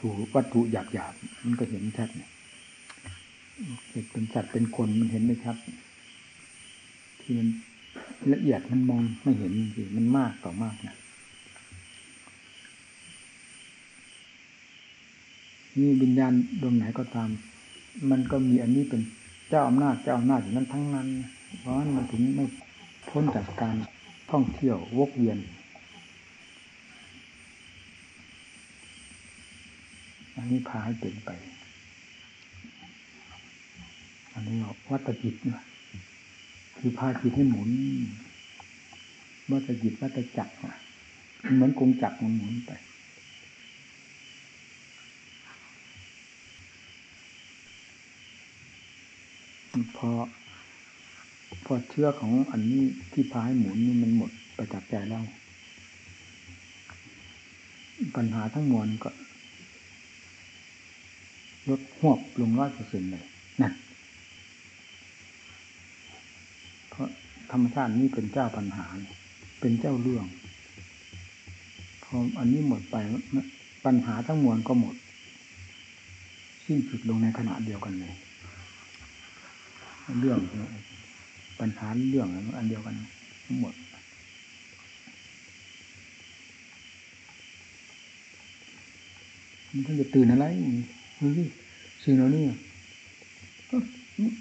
สู่วัตถุหยาบหยาบมันก็เห็นชัดเนี่ยเป็นสัตว์เป็นคนมันเห็นไม่ชัดที่มันละเอียดมันมองไม่เห็นจริงมันมากต่อมากนะนี่วิญญาณดวงไหนก็ตาม มันก็มีอันนี้เป็นเจ้าอำนาจเจ้าอำนาจอย่างนั้นทั้งนั้น เพราะฉะนั้นมันถึงไม่พ้นจากการท่องเที่ยววกเวียน อันนี้พาให้เป็นไป อันนี้วัตจิตนะคือพาจิตให้หมุน วัตจิตวัตจักรเหมือนกงจักรมันหมุนไปพอพอเชื้อของอันนี้ที่พาให้หมุนนี่มันหมดไปจากใจแล้ว ปัญหาทั้งมวลก็ ลดหวบลงร้อยเปอร์เซ็นต์เลยนั่นเพราะธรรมชาตินี้เป็นเจ้าปัญหา เป็นเจ้าเรื่องพออันนี้หมดไปปัญหาทั้งมวลก็หมด สิ้นสุดลงในขณะเดียวกันเลย เรื่องปัญหาเรื่องอันเดียวกันทั้งหมดมันต้องจะตื่นอะไร นี่สิ่งเหล่านี้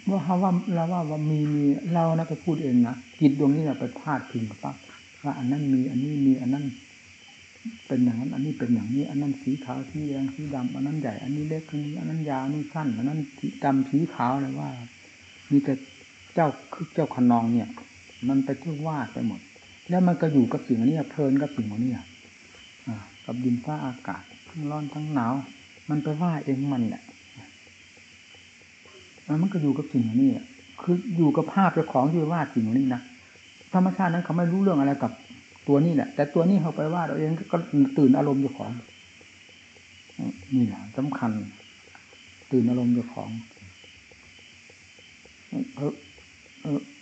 ว่าว่าเราว่าว่ามีมีเรานะไปพูดเองนะจิตดวงนี้เราไปพาดพิงปั๊บว่าอันนั้นมีอันนี้มีอันนั้น เป็นอย่างนั้น อันนี้เป็นอย่างนี้ อันนั้นสีขาวสีแดงสีดำอันนั้นใหญ่ อันนี้เล็กอันนี้อันนั้นยาวอันนี้สั้นอันนั้นสีดำสีขาวอะไรว่า มีแต่เจ้าคือเจ้าขนองเนี่ย มันไปที่ววาดไปหมด แล้วมันก็อยู่กับสิ่งนี้เพลินกับสิ่งนี้อะกับดินฟ้าอากาศทั้งร้อนทั้งหนาว มันไปว่าเองมันแหละมันก็อยู่กับสิ่งนี้คืออยู่กับภาพเจ้าของที่วาดสิ่งนี้นะธรรมชาตินั้นเขาไม่รู้เรื่องอะไรกับตัวนี้แหละ แต่ตัวนี้เขาไปวาดเราเองก็ตื่นอารมณ์เจ้าของนี่แหละสำคัญ ตื่นอารมณ์เจ้าของ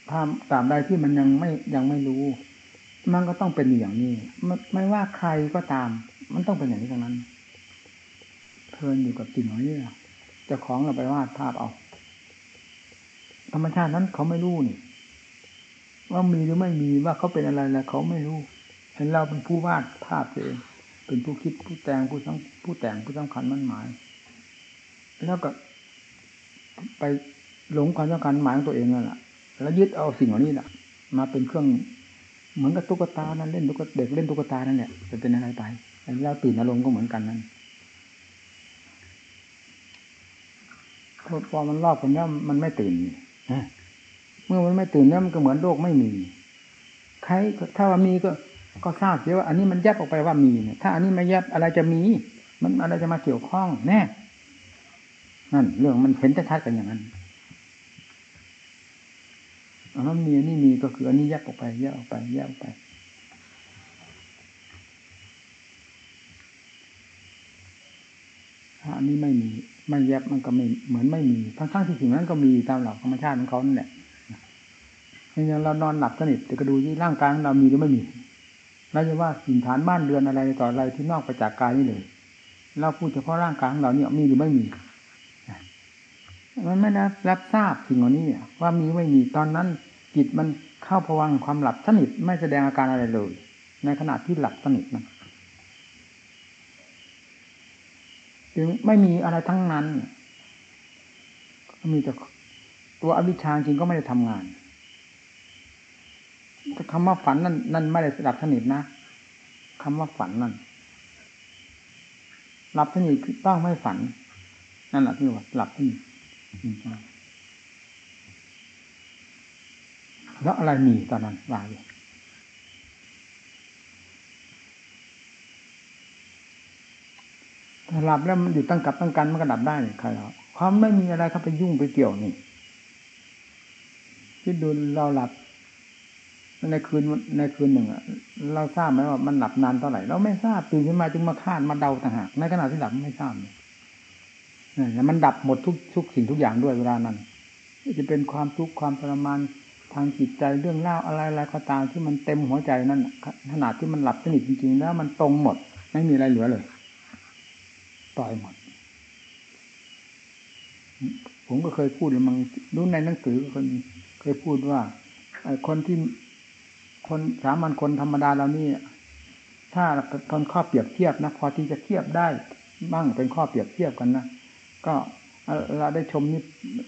ถ้าตามใดที่มันยังไม่ยังไม่รู้ มันก็ต้องเป็นอย่างนี้ไม่ว่าใครก็ตาม มันต้องเป็นอย่างนี้ทั้งนั้น เพลินอยู่กับสิ่งเหล่านี้จะของเราไปวาดภาพเอา ธรรมชาตินั้นเขาไม่รู้นี่ว่ามีหรือไม่มีว่าเขาเป็นอะไรแล้วเขาไม่รู้เห็นเราเป็นผู้วาดภาพเอง เป็นผู้คิดผู้แต่งผู้ทั้งผู้แต่งผู้สำคัญมั่นหมาย แล้วก็ไปหลงความต้องการหมายของตัวเองนั่นแหละแล้วยึดเอาสิ่งเหล่านี้แหละมาเป็นเครื่องเหมือนกับตุ๊กตานั้นเล่นตุ๊กเด็กเล่นตุ๊กตานั่นแหละจะเป็นอะไรไปแล้วตื่นอารมณ์ก็เหมือนกันนั่น พอมันรอบกันแล้มันไม่ตื่นเมื่อมันไม่ตื่นแล้วมันก็เหมือนโลกไม่มี ใครถ้าว่ามีก็ก็ทราบเสียว่า อันนี้มันแยบออกไปว่ามีเนี่ยถ้าอันนี้ไม่แยบอะไรจะมี มันอะไรจะมาเกี่ยวข้องแน่นั่นเรื่องมันเห็นชัดๆกันอย่างนั้นอันนั้นมีอันนี้มีก็คืออันนี้แยกออกไปแยกออกไปแยกออกไปถ้าอันนี้ไม่มี ไม่แยกมันก็ไม่เหมือนไม่มีทั้งทั้งที่สิ่งนั้นก็มีตามหลักธรรมชาติของเขานั่นแหละอย่างเรานอนหลับสนิทแต่ก็ดูที่ร่างกายของเรามีหรือไม่มีเราจะว่าสิ่งฐานบ้านเรือนอะไรต่ออะไรที่นอกไปจากกายนี่เลยเราพูดเฉพาะร่างกายของเราเนี่ยมีหรือไม่มีมันไม่ได้รับทราบสิ่งเหล่านี้ว่ามีไม่มีตอนนั้นจิตมันเข้าพวังความหลับสนิทไม่แสดงอาการอะไรเลย ในขณะที่หลับสนิทนั้น จึงไม่มีอะไรทั้งนั้นมีแต่ตัวอวิชชาจริงก็ไม่ได้ทำงานคำว่าฝันนั่นนั่นไม่ได้หลับสนิทนะคำว่าฝันนั่นหลับสนิทคือต้องไม่ฝัน นั่นแหละที่ว่าหลับสนิทแล้วอะไรมีตอนนั้นว่าอยู่ถ้า หลับแล้วมันอยู่ตั้งกับตั้งกันมันก็ดับได้ใครเราความไม่มีอะไรเข้าไปยุ่งไปเกี่ยวนี่ที่ดูเราหลับในคืนในคืนหนึ่งอะเราทราบไหมว่ามันหลับนานเท่าไหร่เราไม่ทราบตื่นขึ้นมาจึงมาคาดมาเดาต่างหากในขณะที่หลับไม่ทราบเนี่ยมันดับหมดทุกทุกสิ่งทุกอย่างด้วยเวลานั้นจะเป็นความทุกข์ความทรมานทางจิตใจเรื่องเล่าอะไรอะไรก็ตามที่มันเต็มหัวใจนั้นขนาดที่มันหลับสนิทจริงๆ แล้วมันตรงหมด ไม่มีอะไรเหลือเลย ปล่อยหมด ผมก็เคยพูดมังรู้ในหนังสือคนเคยพูดว่าคนที่คนสามัญคนธรรมดาเรานี่ถ้าตอนข้อเปรียบเทียบนะพอที่จะเทียบได้บ้างเป็นข้อเปรียบเทียบกันนะก็เราได้ชม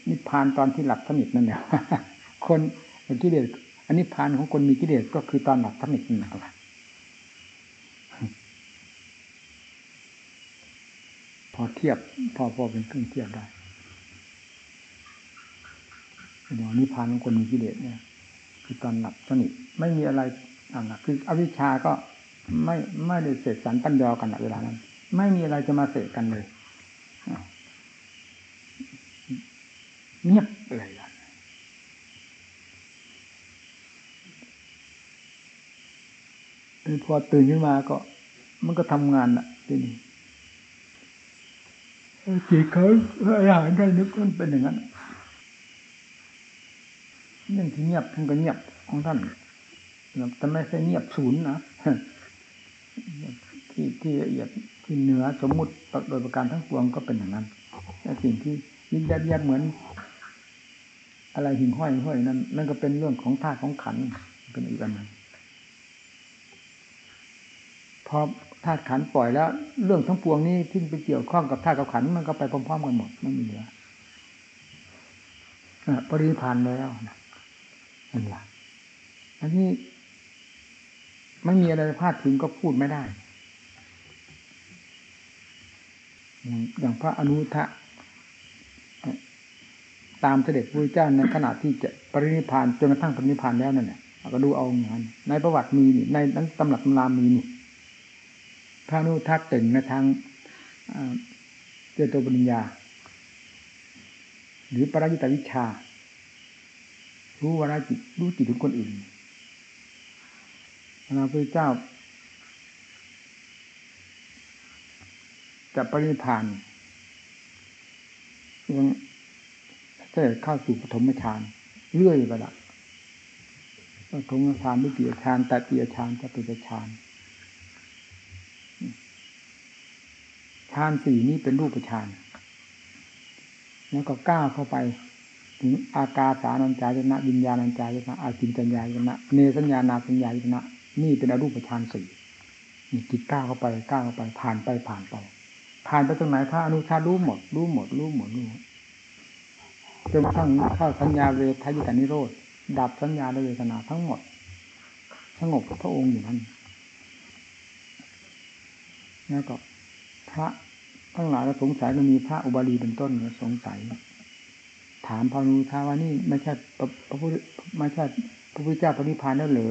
นิพพานตอนที่หลับสนิทนั่นเนี่ยคนกิเลสอันนิพพานของคนมีกิเลสก็คือตอนหลับสนิทนั่นแหละ อเทียบพอพอเป็นเครื่องเทียบได้เดี๋ยวนิพพานของคนมีกิเลสเนี่ยคือตอนหลับสนิทไม่มีอะไรอ่าคืออวิชชาก็ไม่ไม่ได้เสกสรรปัญญากันเวลานั้น ไม่มีอะไรจะมาเสกกันเลยเงียบเลยล่ะพอตื่นขึ้นมาก็ มันก็ทำงานอะทีนี้ จิตเขาอาหารได้นึกมันเป็นอย่างนั้นเรื่องที่เงียบท่านก็เงียบของท่านแต่ไม่ใช่เงียบศูนย์นะที่ที่ละเอียดที่เหนือสมมุติโดยประการทั้งปวงก็เป็นอย่างนั้นแต่สิ่งที่ยิ่งแยบเหมือน อะไรหิ่งห้อยห้อยนั้นนั่นก็เป็นเรื่องของธาตุของขันเป็นอีกอันหนึ่งพอ ธาตุขันปล่อยแล้ว เรื่องทั้งปวงนี้ที่ไปเกี่ยวข้องกับธาตุกับขันมันก็ไปพร้อมๆกันหมดไม่มีเหลือปริพันธ์แล้วนั่นแหละอันนี้ไม่มีอะไรพลาดถึงก็พูดไม่ได้ อย่างพระอนุทะตามเสด็จพระเจ้าในขณะที่จะปรินิพานจนกระทั่งปรินิพานแล้วนั่นแหละก็ดูเอาอย่างนั้นในประวัติมีนี่ในนั้นตำหนักตำรามีนี่ พระนุทัตเต่งในทางเจโตปริญญา หรือปรายิตวิชา รู้วาระจิตรู้จิตของคนอื่นพระพุทธเจ้าจะปริพานยังเสด็จเข้าสู่ปฐมฌานเรื่อยไปละปฐมฌานวิติยฌานตติยฌานจตุตฌานฌานสี่นี้เป็นรูปฌานแล้วก็ก้าวเข้าไป ถึงอากาสานัญจายนะวิญญาณัญจายนะอาจินจัญญายนะเนสัญญานาสัญญายนะนี่เป็นอรูปฌานสี่นี่จิตก้าวเข้าไปก้าวเข้าไปผ่านไปผ่านไป ผ่านไปตรงไหนพระอนุชารู้หมด รู้หมด รู้หมดรู้จนทั้งเข้าสัญญาเวทายตานิโรธดับสัญญาเวทนาทั้งหมดสงบพระองค์อยู่นั้นแล้วก็พระ ทั้งหลายสงสัยมันมีพระอุบาลีเป็นต้นสงสัย ถามพระนุชาว่านี่ไม่ใช่พระพุทธไม่ใช่พระพุทธเจ้าปฏิพานแล้วเหรอ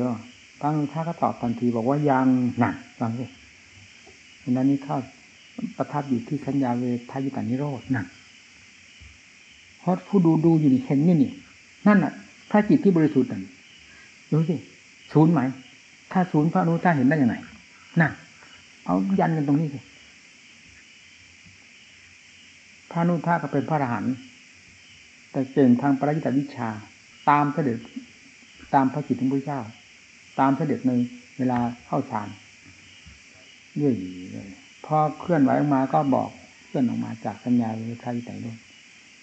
พระนุชาก็ตอบทันทีบอกว่ายังหนักฟังสิดังนั้นนี่เข้าประทับอยู่ที่สัญญาเวทายตานิโรธนั่นเพราะผู้ดูดูอยู่นี่เห็นนี่นี่ นั่นอะ ถ้าจิตที่บริสุทธิ์นั่นดูสิศูนย์ไหม ถ้าศูนย์พระนุชาเห็นได้ยังไงนั่นเอายันกันตรงนี้สิ พระนุทาก็เป็นพระอรหันต์แต่เก่งทางปริยิตวิชา ตามเสด็จตามพระจิตของพระเจ้า ตามเสด็จในเวลาเข้าฌานเรื่อยเลยพอเคลื่อนไหวออกมาก็บอกเคลื่อนออกมาจากสัญญาวิชาใจด้วย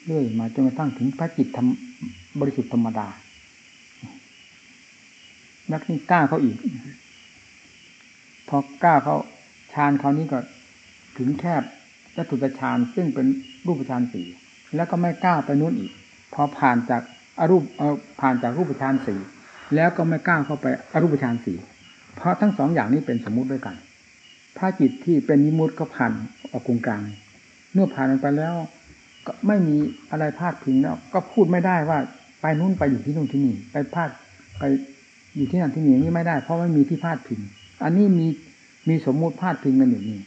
เรื่อยมาจนกระทั่งถึงพระจิตธรรมบริสุทธิ์ธรรมดา นักนี่กล้าเขาอีก พอกล้าเขาฌานเขานี้ก็ถึงแคบ จตุตฌานซึ่งเป็นรูปฌานสี่แล้วก็ไม่กล้าไปนู้นอีก พอผ่านจากอรูปเออผ่านจากรูปฌานสี่แล้วก็ไม่กล้าเข้าไปอรูปฌานสี่เพราะทั้งสองอย่างนี้เป็นสมมุติด้วยกันพระจิตที่เป็นนิมุตก็ผ่านออกกงกลาง เมื่อผ่านไปแล้ว ก็ไม่มีอะไรพลาดพิงแล้ว ก็พูดไม่ได้ว่าไปนู้นไปอยู่ที่นู่นที่นี่ ไปพลาดไปอยู่ที่นั่นที่นี่นี่ไม่ได้ เพราะไม่มีที่พลาดพิง อันนี้มีมีสมมุติพลาดพิงกันอยู่นี่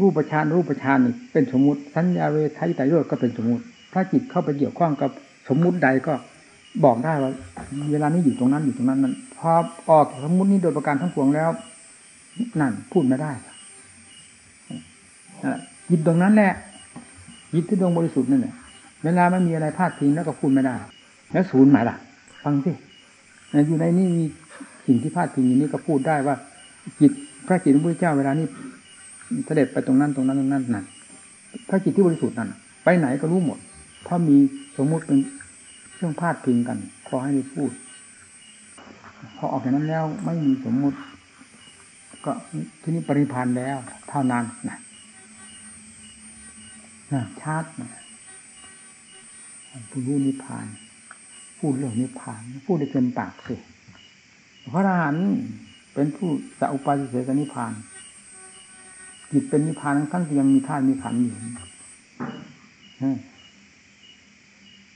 รูปฌานรูปฌานนี่เป็นสมมติสัญญาเวทายตายโยก็เป็นสมมติ ถ้าจิตเข้าไปเกี่ยวข้องกับสมมุติใดก็บอกได้ว่า เวลานี้อยู่ตรงนั้นอยู่ตรงนั้นนั้นพอออกสมมุตินี้โดยประการทั้งปวงแล้ว นั่นพูดไม่ได้จิตตรงนั้นแหละจิตที่ดวงบริสุทธิ์นั่นแหละเวลาไม่มีอะไรพลาดทิ้งแล้วก็พูดไม่ได้ แล้วศูนย์หมายล่ะ ฟังสิอยู่ในนี้มีสิ่งที่พลาดทิ้งอย่างนี้ก็พูดได้ว่า จิตพระจิตของพระเจ้าเวลานี้ เสด็จไปตรงนั้นตรงนั้นตรงนั้นนั่นถ้าจิตที่บริสุทธิ์นั่นไปไหนก็รู้หมดถ้ามีสมมุติเป็นเครื่องพาดพิงกัน ขอให้ได้พูด พอออกจากนั้นแล้วไม่มีสมมุติ ก็ที่นี้ปริพันธ์แล้ว เท่านั้นนะชาตินะผู้รู้นิพพาน พูดเรื่องนิพพาน พูดได้เต็มปากสิพระอรหันต์เป็นผู้สัพปาสิเสสนิพพาน จิตเป็นนิพพานทั้งที่ยังมีธาตุมีขันธ์อยู่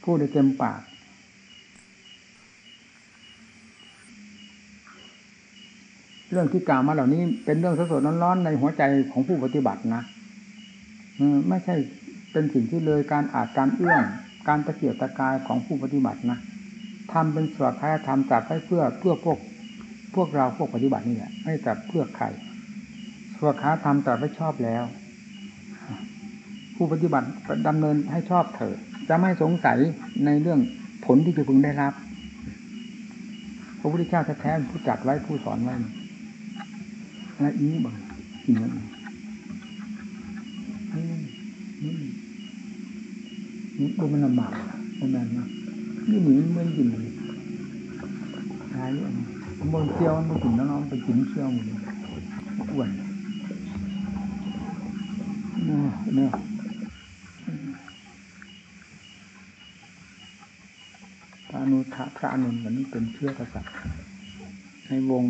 พูดได้เต็มปากเรื่องที่กล่าวมาเหล่านี้เป็นเรื่องสดๆร้อนๆในหัวใจของผู้ปฏิบัตินะไม่ใช่เป็นสิ่งที่เลยการอาจการเอื้อมการตะเกียบตะกายของผู้ปฏิบัตินะทำเป็นสวดคายธรรมจัดให้เพื่อเพื่อพวกพวกเราพวกปฏิบัตินี่แหละไม่แต่เพื่อใคร สวดคาธรรมจัดไว้ชอบแล้ว ผู้ปฏิบัติดำเนินให้ชอบเถิดจะไม่สงสัยในเรื่องผลที่จะพึงได้รับ พระพุทธเจ้าแท้ๆผู้จัดไว้ผู้สอนไว้และอีนี้บ้างสิ่งนั้นนี่ดูมันลำบากมันแรงนะนี่หนีเมื่อกินเลยตายอะมันเชี่ยวมันกินน้องๆไปกินเชี่ยวมดเลยอ้วน เนี่ยพระนุทะพระอนุนวันเป็นเชื้อกษัตริย์ในวง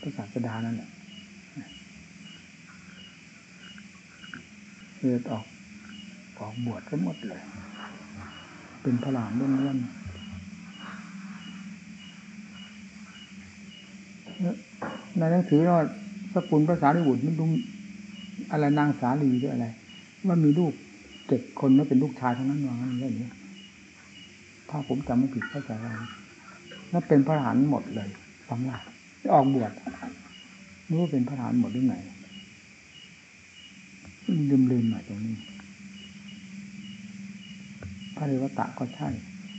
พระศาสดานั่นแหละเลือดออกออกบวชก็หมดเลย เป็นพระหลานเลื่อนในหนังสือว่าสกุลภาษาลิบุตรมันดู อะไรนางสาลีหรืออะไร ว่ามีลูกเจ็ดคนแล้วเป็นลูกชายทั้งนั้นว่างั้นเรื่องนี้ถ้าผมจำไม่ผิดเข้าใจว่านั่นเป็นพระหานหมดเลยสำหรับออกบวชรู้ว่าเป็นพระหานหมดหรือไงลืมลืมหน่อยตรงนี้ พระเรวตะก็ใช่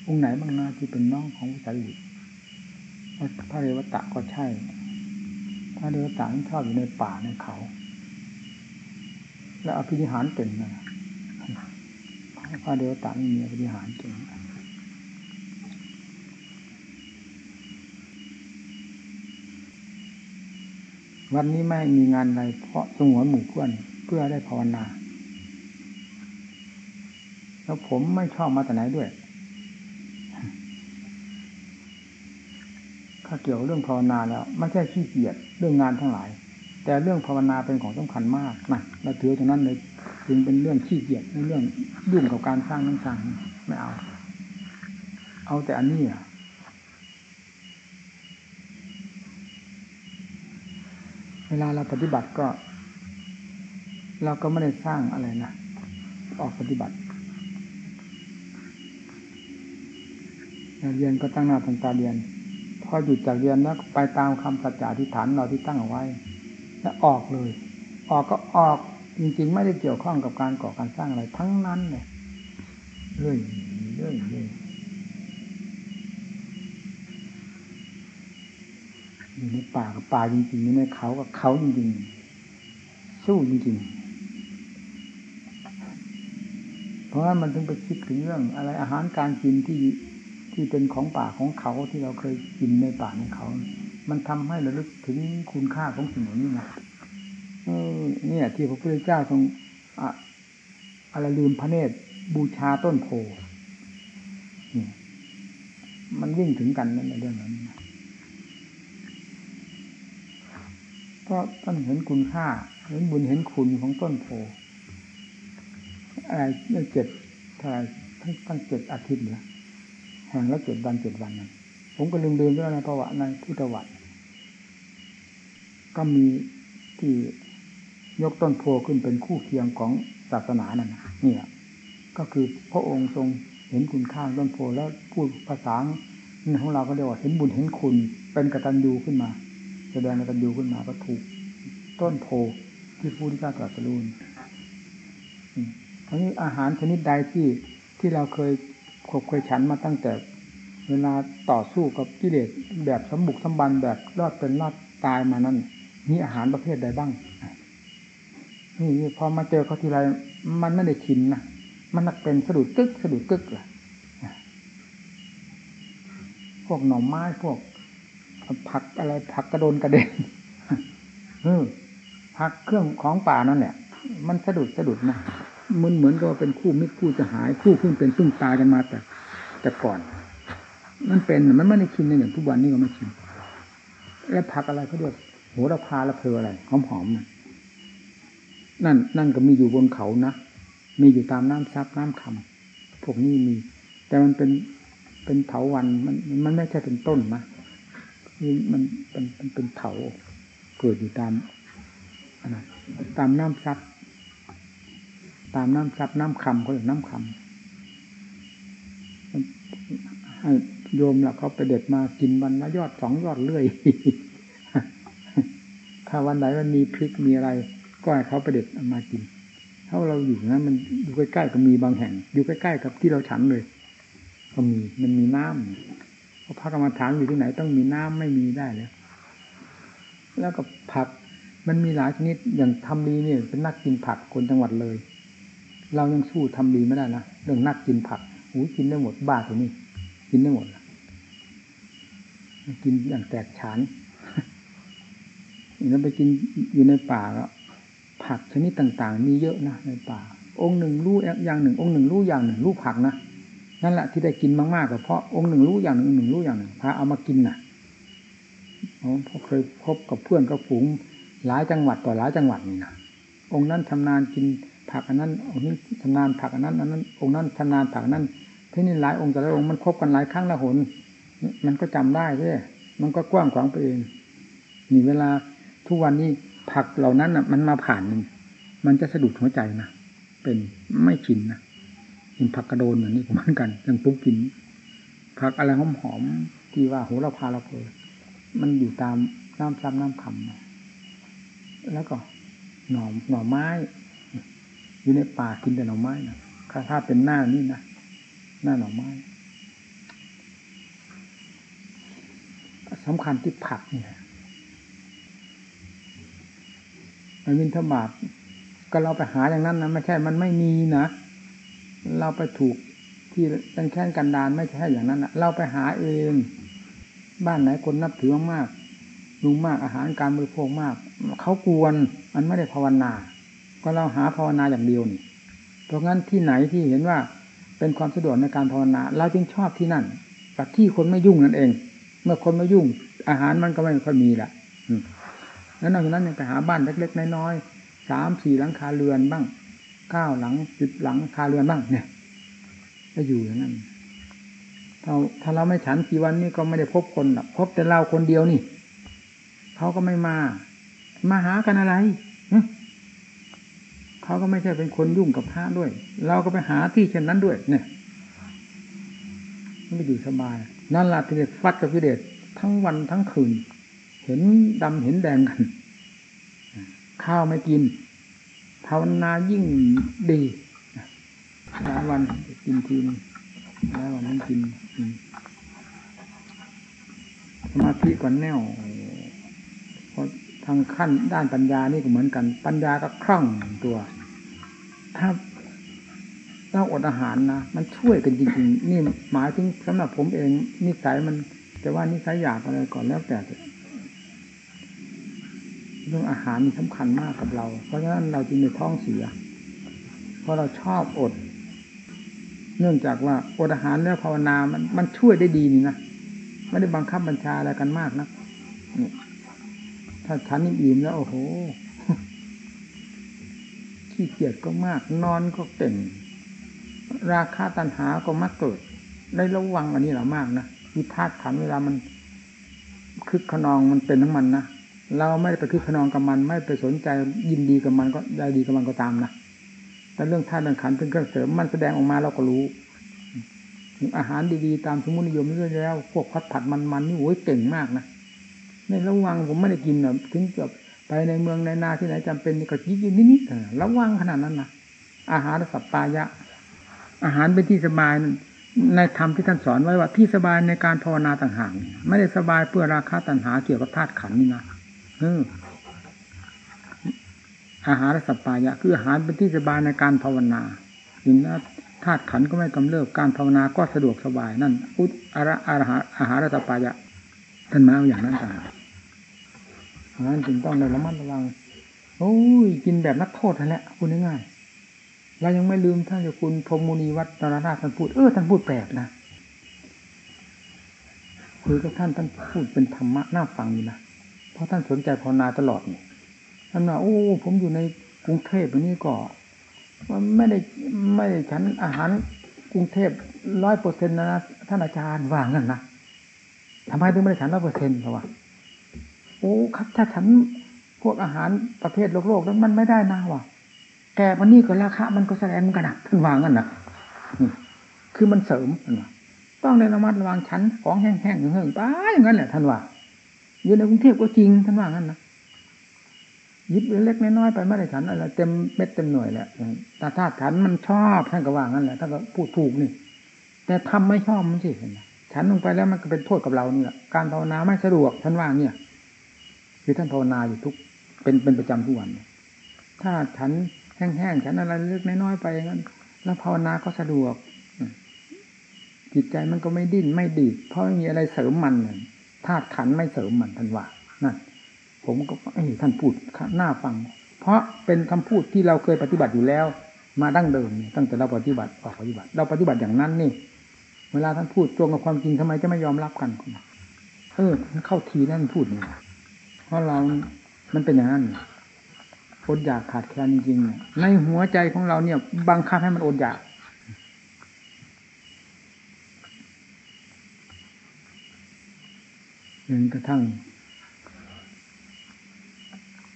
องค์ไหนบ้างนาที่เป็นน้องของพระสารีพระเรวตะก็ใช่ พระเรวตะที่ชอบอยู่ในป่าในเขา แล้วอภิธิหารเป็นนะพระเรวตะมีอภิธิหารเก่งวันนี้ไม่มีงานอะไร เพราะสงวนหมู่เพื่อนเพื่อได้ภาวนา แล้วผมไม่ชอบมาแต่ไหนด้วยถ้าเกี่ยวเรื่องภาวนาแล้ว ไม่ใช่ขี้เกียจเรื่องงานทั้งหลาย แต่เรื่องภาวนาเป็นของสำคัญมากนะเราถือตรงนั้นเลยจึงเป็นเรื่องขี้เกียจในเรื่องยุ่งกับการสร้างนั้นสร้างไม่เอา เอาแต่อันนี้อะเวลาเราปฏิบัติก็ เราก็ไม่ได้สร้างอะไรนะออกปฏิบัติเรียนก็ตั้งหน้าตั้งตาเรียน พอหยุดจากเรียนแล้วไปตามคำสัจจะอธิษฐานเราที่ตั้งเอาไว้ แล้วออกเลย ออกก็ออกจริงๆ ไม่ได้เกี่ยวข้องกับการก่อการสร้างอะไรทั้งนั้นเลยเรื่อยเรื่อยเรื่อยอยู่ในป่ากับป่าจริงๆอยู่ในเขากับเขาจริงๆ สู้จริงๆ เพราะว่ามันถึงไปคิดถึงเรื่อง อะไรอาหารการกินที่ที่เป็นของป่าของเขาที่เราเคยกินในป่าในเขา มันทำให้เราลึกถึงคุณค่าของสิ่งเหล่านี้นะเนี่ย ที่พระพุทธเจ้าทรงอะอะไรลืมพระเนตรบูชาต้นโพมันวิ่งถึงกันนั่นเรื่องนั้นเพราะท่านเห็นคุณค่าเห็นบุญเห็นคุณของต้นโพอะไรไม่เจ็ดทายทั้งตั้งเจ็ดอาทิตย์เนี่ยแห่งละเจ็ดวันเจ็ดวันนั้นผมก็ลืมเดินด้วยในประวัติในพุทธวัตร ก็มีที่ยกต้นโพขึ้นเป็นคู่เคียงของศาสนานั่นนี่ยก็คือพระองค์ทรงเห็นคุณค่าต้นโพแล้วพูดภาษาของเราก็เรียกว่าเห็นบุญเห็นคุณ เป็นกตัญญูขึ้นมา แสดงในกันยูขึ้นมาก็ถูกต้นโพที่ผู้ที่กล้าตรัสรู้อันนี้อาหารชนิดใดที่ที่เราเคยขบเคยฉันมาตั้งแต่ เวลาต่อสู้กับกิเลสแบบสมบุกสมบันแบบรอดเป็นรอดตายมานั้น มีอาหารประเภทใดบ้างนี่พอมาเจอเขาทีไรมันไม่ได้ชินนะมันนักเป็นสะดุดกึกสะดุดกึกแหละพวกหน่อไม้พวกผักอะไรผักกระโดนกระเด็นเออผักเครื่องของป่านั่นแหละมันสะดุดสะดุดนะมันเหมือนกับเป็นคู่มิตรคู่จะหายคู่เพิ่งเป็นพึ่งตายกันมาแต่แต่ก่อน มันเป็นมันไม่ได้ชินอย่างทุกวันนี้ก็ไม่ชินแล้วผักอะไรเขาเรียก โหระพาละเพออะไรหอมๆนั่น นั่นก็มีอยู่บนเขานะมีอยู่ตามน้ำซับน้ำคำพวกนี้มี แต่มันเป็นเป็นเถาวันมันมันไม่ใช่เป็นต้นนะนี่มันเป็นเป็นเถาเกิดอยู่ตามอะไรตามน้ำซับตามน้ำซับน้ำคำเขาเรียกน้ำคำให้โยมล่ะเขาไปเด็ดมากินวันละยอดสองยอดเรื่อย ถ้าวันไหนมันมีพริกมีอะไร ก็ให้เขาไปเด็ดมากินถ้าเราอยู่นะมันอยู่ใกล้ๆก็มีบางแห่ง อยู่ใกล้ๆกับที่เราฉันเลย ก็มีมันมีน้ำเพราะพระกรรมฐานอยู่ที่ไหนต้องมีน้ำไม่มีได้แล้วแล้วก็ผักมันมีหลายชนิดอย่างทำดีเนี่ย เป็นนักกินผักคนจังหวัดเลย เรายังสู้ทำดีไม่ได้นะเรื่องนักกินผักหูกินได้หมดบ้าตัวนี้ กินได้หมดกินอย่างแตกฉาน แล้วไปกินอยู่ในป่าแล้วผักชนิดต่าง ๆ มีเยอะนะในป่า องค์หนึ่งรู้อย่างหนึ่ง องค์หนึ่งรู้อย่างหนึ่งรู้ผักนะนั่นแหละที่ได้กินมากๆก็เพราะองค์หนึ่งรู้อย่างหนึ่งหนึ่งรู้อย่างหนึ่งพาเอามากินน่ะเพราะเคยพบกับเพื่อนกับฝูงหลายจังหวัดต่อหลายจังหวัดนี่นะองค์นั้นทำนานกินผักอันนั้นองค์นี้ทำนานผักอันนั้นอันนั้น องค์นั้นทำนานผักนั้นที่นี่หลายองค์แต่ละองค์มันคบกันหลายครั้งละหนมันก็จำได้ใช่มันก็กว้างขวางไปเองนี่เวลา ทุกวันนี้ผักเหล่านั้นอะ มันมาผ่านนึงมันจะสะดุดหัวใจนะเป็นไม่ชินนะกินผักกระโดนอย่างนี้เหมือนกันยังปุ๊บกิน ผักอะไรหอมหอมที่ว่าโหเระพาเระเพอมันอยู่ตามน้ำซ้ำน้ำคำแล้วก็หน่อหน่อไม้ อยู่ในป่ากินแต่หน่อไม้นะถ้าเป็นหน้านี่นะหน้าหน่อไม้สำคัญที่ผักเนี่แหละมินทบาทก็เราไปหาอย่างนั้นนะไม่ใช่ มันไม่มีนะ เราไปถูกที่เป็นแค่นกันดานไม่ใช่อย่างนั้นนะเราไปหาเอง บ้านไหนคนนับถือมากลุงมากอาหารการบริโภคมาก เขากวนมันไม่ได้ภาวนา ก็เราหาภาวนาอย่างเดียวนี่เพราะงั้นที่ไหนที่เห็นว่าเป็นความสะดวกในการภาวนาเราจึงชอบที่นั่นกับที่คนไม่ยุ่งนั่นเอง เมื่อคนไม่ยุ่ง อาหารมันก็ไม่ค่อยมีละ แล้วนอกจากนั้นยังไปหาบ้านเล็กๆน้อยๆสามสี่หลังคาเรือนบ้างเก้าหลังสิบหลังคาเรือนบ้างเนี่ยก็อยู่อย่างนั้นถ้าถ้าเราไม่ฉันกี่วันนี้ก็ไม่ได้พบคนหรอกพบแต่เราคนเดียวนี่เขาก็ไม่มา มาหากันอะไรเขาก็ไม่ใช่เป็นคนยุ่งกับพระด้วย เราก็ไปหาที่เช่นนั้นด้วย เนี่ยไม่อยู่สบาย นั่นแหละที่เด็ดฟัดกับพิเดชทั้งวันทั้งคืน เห็นดำเห็นแดงกัน ข้าวไม่กินภาวนายิ่งดีหลายวันกินทีนึงหลายวันนั้นกินสมาธิก่อนแน่วพอทางขั้นด้านปัญญานี่ก็เหมือนกัน ปัญญาก็คล่องตัว ถ้าเราอดอาหารนะมันช่วยกันจริงๆ นี่หมายถึงสำหรับผมเองนิสัยมัน แต่ว่านิสัยอยากอะไรก่อนแล้วแต่ เรื่องอาหารมีสำคัญมากกับเรา เพราะฉะนั้นเราจึงในท้องเสีย เพราะเราชอบอด เนื่องจากว่าอดอาหารแล้วภาวนามันมันช่วยได้ดีนี่นะไม่ได้บังคับบัญชาอะไรกันมากนะนี่ถ้าฉันอิ่มแล้วโอ้โหขี้เกียจก็มาก นอนก็เก่ง ราคาตันหาก็มักเกิด ได้ระวังอันนี้หรอมากนะมีธาตุขันเวลามันคึกขนองมันเป็นทั้งมันนะ เราไม่ไปคึกขนองกับมัน ไม่ไปสนใจยินดีกับมันก็ได้ดีกับมันก็ตามนะแต่เรื่องธาตุเรื่องขันเป็นเครื่องเสริมมันแสดงออกมาเราก็รู้อาหารดีๆตามสมุนิยมเรื่อยแล้วพวกพัดผัดมันๆนี่โอ้ยเก่งมากนะในระวังผมไม่ได้กินนะถึงกับไปในเมืองในนาที่ไหนจำเป็นก็ยินนิดๆระวังขนาดนั้นนะอาหารสัปปายะ อาหารเป็นที่สบายในธรรมที่ท่านสอนไว้ว่าที่สบายในการภาวนาต่างหากไม่ได้สบายเพื่อราคาตัณหาเกี่ยวกับธาตุขันนี่นะ อาหารสัปปายะ คืออาหารเป็นที่สบายในการภาวนาดินธาตุขันก็ไม่กำเริบการภาวนาก็สะดวกสบายนั่น อุตอาระอาหารอาหารสัปปายะท่านมาเอาอย่างนั้นต่างนั้นจึงต้องในระมัดระวังโอ้ยกินแบบนักโทษนั่นแหละคุณง่ายๆเรายังไม่ลืมท่านเจ้าคุณพรมุนีวัดนราท่านพูดเออท่านพูดแปลกนะคุยกับท่านท่านพูดเป็นธรรมะน่าฟังอยู่นะ ราะท่านสนใจภาวนาตลอดนี่ท่านว่าโอ้ ผมอยู่ในกรุงเทพวันนี้ก็ไม่ได้ไม่ได้ฉันอาหารกรุงเทพร้อยเปอร์เซ็นต์นะท่านอาจารย์ว่างั้นนะทำไมถึงไม่ได้ฉันร้อยเปอร์เซ็นต์เพราะว่าโอ้ครับถ้าฉันพวกอาหารประเภทโลกโลกนั้นมันไม่ได้นะว่ะแกวันนี้ก็ราคามันก็แสดงกันนะท่านวางกันนะคือมันเสริมมันต้องในระมัดระวังชั้นของแห้งๆเหิ่งๆตายอย่างนั้นแหละท่านว่า อยู่ในกรุงเทพก็จริงท่านว่างั้นนะยิบเล็กน้อยไปไม่ได้ฉันอะไรเต็มเม็ดเต็มหน่วยแหละแต่ถ้าฉันมันชอบท่านก็ว่างั้นแหละท่านก็พูดถูกนี่แต่ทำไม่ชอบมันสิเห็นไหมฉันลงไปแล้วมันก็เป็นโทษกับเราเนี่ยการภาวนาไม่สะดวกท่านว่าเนี่ยคือท่านภาวนาอยู่ทุกเป็นเป็นประจำทุกวันถ้าฉันแห้งๆฉันอะไรเล็กน้อยไปอย่างนั้นแล้วภาวนาก็สะดวกจิตใจมันก็ไม่ดิ้นไม่ดีดเพราะไม่มีอะไรเสริมมัน ธาตุขันไม่เสริมมันท่านว่านั่นผมก็ท่านพูดน่าฟัง เพราะเป็นคำพูดที่เราเคยปฏิบัติอยู่แล้ว มาดั้งเดิมตั้งแต่เราปฏิบัติออกปฏิบัติ เราปฏิบัติอย่างนั้นนี่ เวลาท่านพูดตรงกับความจริงทำไมจะไม่ยอมรับกันเออเข้าทีนั่นพูดเนี่ยเพราะเรา มันเป็นอย่างนั้นอดอยากขาดแคลนจริงๆในหัวใจของเราเนี่ยบังคับให้มันอดอยาก จนกระทั่ง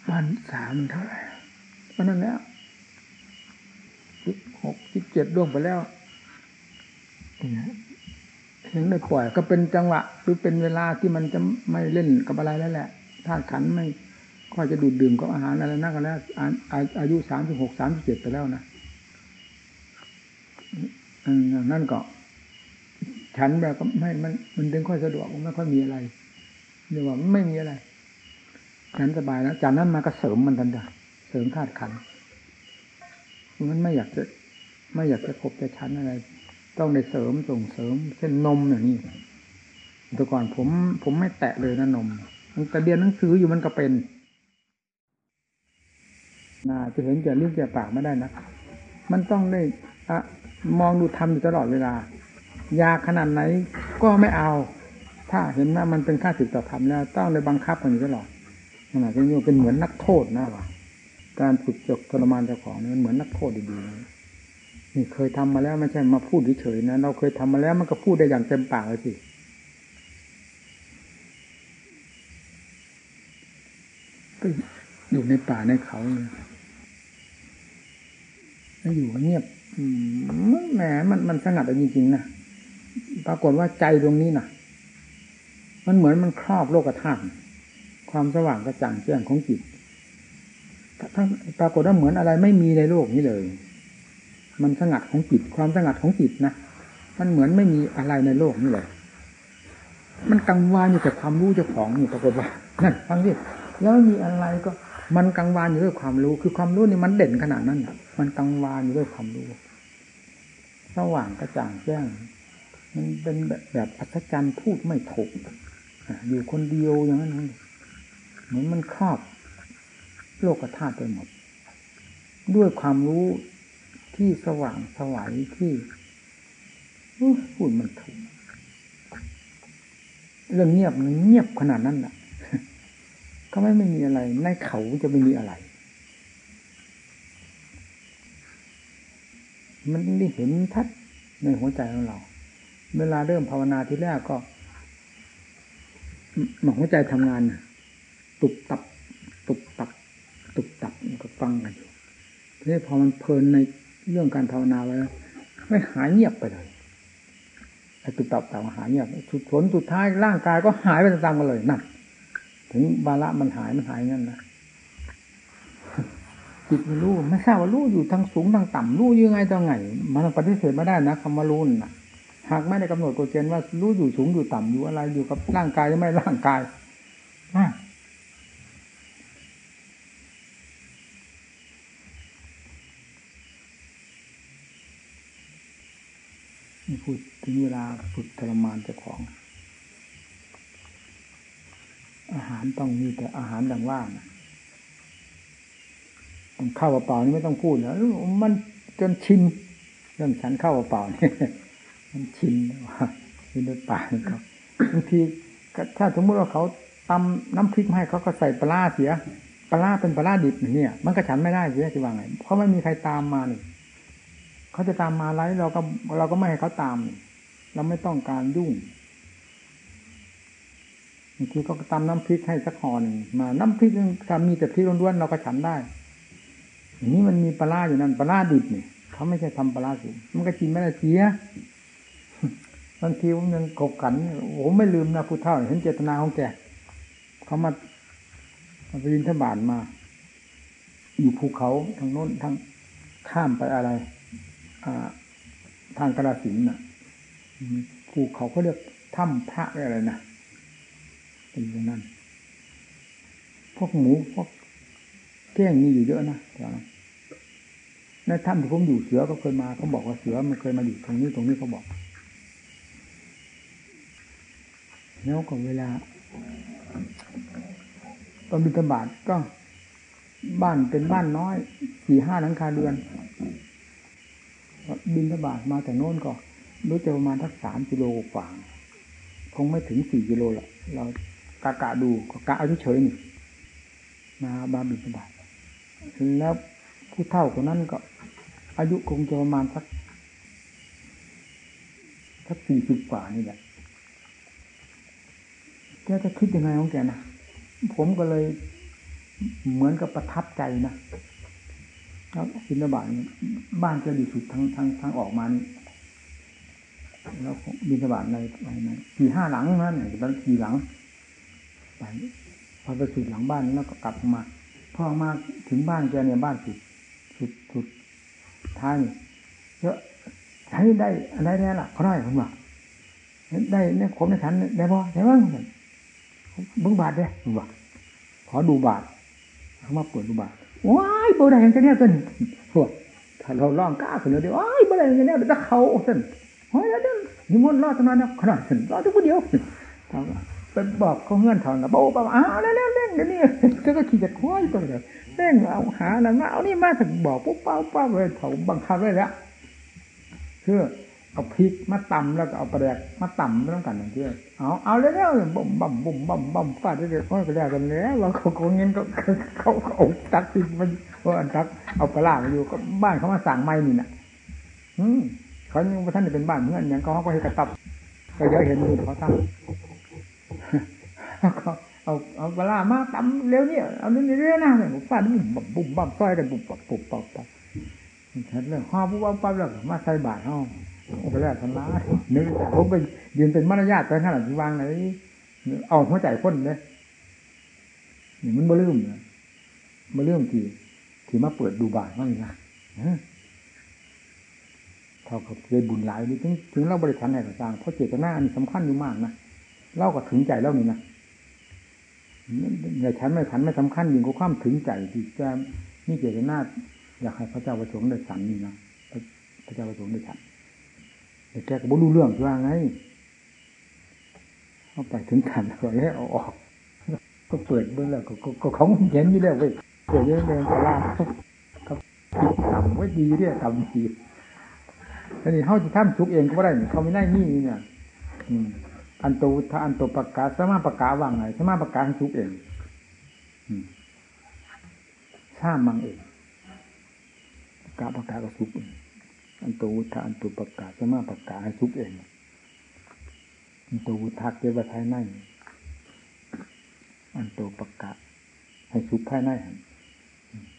วันสามเท่าไหร่ก็นั่นแล้วสิบหกสิบเจ็ดล่วงไปแล้วเห็นได้ปล่อยก็เป็นจังหวะหรือเป็นเวลาที่มันจะไม่เล่นกับอะไรแล้วแหละธาตุขันไม่ก็จะดูดดื่มกับอาหารอะไรนักแล้วอายุสามสิบหกสามสิบเจ็ดไปแล้วนะนั่นก็ฉันแบบก็ไม่มันมันดึงค่อยสะดวกไม่ค่อยมีอะไร เรียกว่าไม่มีอะไรฉันสบายแล้วจากนั้นมาก็เสริมมันทันทีเสริมธาตุขันมันไม่อยากจะ ไม่อยากจะพบจะชั้นอะไร ต้องได้เสริมส่งเสริม เส้นนมอย่างนี้แต่ก่อนผม ผมไม่แตะเลยนะนมแต่เรียนหนังสืออยู่มันก็เป็นน่าจะเห็นแก่ลิ้นแก่ปากไม่ได้นะ มันต้องได้อะมองดูทำอยู่ตลอดเวลา ยาขนาดไหนก็ไม่เอา ถ้าเห็นว่ามันเป็นค่าสิทธิ์ต่อธรรมแล้วต้องเลยบังคับมันอยู่ตลอดขนาดนี้เป็นเหมือนนักโทษนะว่าการฝึกจกทรมานเจ้าของนี่มันเหมือนนักโทษดีๆนี่เคยทำมาแล้วไม่ใช่มาพูดเฉยๆนะเราเคยทำมาแล้วมันก็พูดได้อย่างเต็มปากเลยสิก็อยู่ในป่าในเขาเลยแล้วอยู่เงียบแหมมันมันสงัดจริงๆนะปรากฏว่าใจตรงนี้นะ มันเหมือนมันครอบโลกธาตุความสว่างกระจ่างแจ้งของจิตทั้งปรากฏว่าเหมือนอะไรไม่มีในโลกนี้เลย มันสงัดของจิต ความสงัดของจิตนะมันเหมือนไม่มีอะไรในโลกนี้เลย มันกังวานอยู่แต่ความรู้เจ้าของนี่ปรากฏว่านั่นฟังดิแล้วมีอะไรก็ มันกังวานอยู่ด้วยความรู้ คือความรู้นี่มันเด่นขนาดนั้นมันกังวานอยู่ด้วยความรู้สว่างกระจ่างแจ้งมันเป็นแบบอัศจรรย์พูดไม่ถูก อยู่คนเดียวอย่างนั้นเหมือนมันครอบโลกธาตุไปหมด ด้วยความรู้ที่สว่างสวัยที่พูดมันถูกเรื่องเงียบเงียบขนาดนั้นแหละก็ไม่ไม่มีอะไร ในเขาจะไม่มีอะไร มันได้เห็นทัดในหัวใจของเรา เวลาเริ่มภาวนาทีแรกก็ หมหัวใจทำงานตุบตับ ตุบตับ ตุบตับก็ฟังกันอยู่ทีนี้พอมันเพลินในเรื่องการภาวนาไว้ไม่หายเงียบไปเลยไอ้ตุบตับต่างหายเงียบสุดผลสุดท้ายร่างกายก็หายไปตามกันเลยนั่นถึงบาละมันหายมันหายงั้นนะจิตมันรู้ไม่ทราบว่ารู้อยู่ทั้งสูงทั้งต่ำรู้ยังไงต่อไง มันปฏิเสธไม่ได้นะคำว่ารู้นะ หากไม่ได้กำหนดกฎเกณฑ์ว่ารู้อยู่สูงอยู่ต่ำอยู่อะไรอยู่กับร่างกายหรือไม่ร่างกายนี่พูดถึงเวลาฝึกทรมานเจ้าของ อาหารต้องมีแต่อาหารดังว่างข้าวเปล่านี่ไม่ต้องพูดนะมันจนชินเรื่องฉันข้าวเปล่าเนี่ย มันชินว่าชินด้วยปากเขาบางทีถ้าสมมติว่าเขาตำน้ำพริกให้เขาก็ใส่ปลาเสียปลาเป็นปลาดิบเนี่ย มันก็ฉันไม่ได้เสียจะว่าไงเพราะไม่มีใครตามมานี่เขาจะตามมาไรเราก็เราก็ไม่ให้เขาตาม เราไม่ต้องการยุ่งบางทีเขาก็ตำน้ำพริกให้สักห่อหนึ่งมาน้ำพริกถ้ามีแต่พริกล้วนๆเราก็ฉันได้อย่างนี้มันมีปลาอยู่นั่นปลาดิบเนี่ยเขาไม่ใช่ทำปลาสุกมันก็กินไม่ได้เสีย บางทีผมยังกบกันโอ้ไม่ลืมนะผู้เฒ่าเห็นเจตนาของแกเขามาไปยินทบานมา อยู่ภูเขาทางโน้นทางข้ามไปอะไร อ่า ทางกระสินน่ะภูเขาเขาเรียกถ้ำพระอะไรนะเป็นอย่างนั้น พวกหมูพวกแก้งมีอยู่เยอะนะในถ้ำที่ผมอยู่เสือก็เคยมาเขาบอกว่าเสือมันเคยมาอยู่ตรงนี้ตรงนี้เขาบอก แล้วก็เวลาตอนบิณฑบาตก็บ้านเป็นบ้านน้อยสี่ห้าหลังคาเรือนบินทบาทมาแต่โน้นก็รู้จะประมาณทักสามกิโลกว่าคงไม่ถึงสี่กิโลหรอกเรากะกะดูก็กะเอาเฉยๆนี่มาบาบินทบาทแล้วผู้เฒ่าคนนั้นก็ อายุคงจะประมาณสักสักสี่สิบกว่านี่แหละ แกจะคิดยังไงของแกนะผมก็เลยเหมือนกับประทับใจนะแล้วสินบาทบ้านจะดีสุดทางทางทางออกมานี่แล้วบินสบาทในในสี่ห้าหลังนั่นเนี่ยเป็นสี่หลังไปพอไปสุดหลังบ้านแล้วก็กลับมาพอมาถึงบ้านแกเนี่ยบ้านสุดสุดสุดท้ายเยอะใช้ได้อะไรได้ล่ะเขาได้ผมบอกได้เนี่ยผมในฉันได้บ่ได้บ้างบึ้งบาทเด้บอกขอดูบาทเขามาเปิดดูบาทว้ายโบได้กันเนี่ยต้นพวกถ้าเราล่องก้าขึ้นเลยเดี๋ยวว้ายโบได้กันเนี่ยจะเขาต้นเฮ้ยแล้วเดินนิมนต์รอดตรงนั้นนะขนาดสินรอดทุกเดียวไปบอกเขาเงื่อนถอนนะโบ้บอกอ้าวแล้วเล่นเดี๋ยวนี้ก็ก็ขี่จักรว้ายตัวเลยเล่นเอาหาอะไรมาเอานี่มาถึงบอกปุ๊บเป้าเป้าเลยเขาบังคับเลยแล้วเพื่อ เอาพริกมาตำแล้วก็เอาปลาแดกมาตำไม่ต้องกันอย่างเดียวเอาเอาเร็วๆบ่มบ่มบ่มบ่มบ่มฟาดเรื่อยๆก็แลกกันแล้วเราเขาเงินก็เขาเขาตักติมันว่าอันตักเอาปลามาอยู่ก็บ้านเขามาสั่งไม่นี่น่ะอืมเขายังท่านเป็นบ้านเพื่อนอย่างเขาเขาก็ให้กระตับก็เยอะเห็นดูเขาทำเอาเอาปลามาตำเร็วเนี่ยเอาเรื่อยๆนะเนี่ยฟาดบุ่มบ่มบุ่มบ่มซอยกันบุ่มปุบปุบปุบปุบฉันเรื่องห้าปุ๊บปั๊บแล้วมาใส่บาตรห้อง ก็แล้วทำร้ายนึกผมก็ยืนเป็นมารยาทไปขนาดที่วางไหนเอาหัวใจพ้นเลยนี่มันบ่ลืมนะบ่ลืมที่ที่มาเปิดดูบาทว่าอย่างไรเท่ากับเคยบุญหลายนี่ถึงถึงเราบริษัทไหนก็ตามเพราะเจตนาอันสำคัญอยู่มากนะเล่าก็ถึงใจเล่านี่นะในฉันไม่ฉันไม่สำคัญยิ่งกว่าความถึงใจที่จะนี่เจตนาอยากให้พระเจ้าประสงค์ได้สันนี่นะพระเจ้าประสงค์ได้ฉัน แต่แกก็บ่รู้เรื่องว่าไงเอาไปถึงขันก็แล้วเอาออก ก็เปิดเบื้องแล้วก็ของเห็นอยู่แล้วเว้ยเปิดเรื่องเรื่องก็ว่าก็ติดต่ำไว้ดีเรียกต่ำดีอันนี้เขาจะทำทุกเองก็ไม่ได้เขาไม่ได้นี่เนี่ยอันโตถ้าอันโตประกาศสมาประกาศว่างไงสมาประกาศทุกเองข้ามมังเองประกาศประกาศก็ทุกเอง อันตัววุฒะอันตัวประกาศจะมาประกาศให้ทุกเองอันตัววุฒะเก็บไว้ภายในอันตัวประกาศให้ทุกภายใน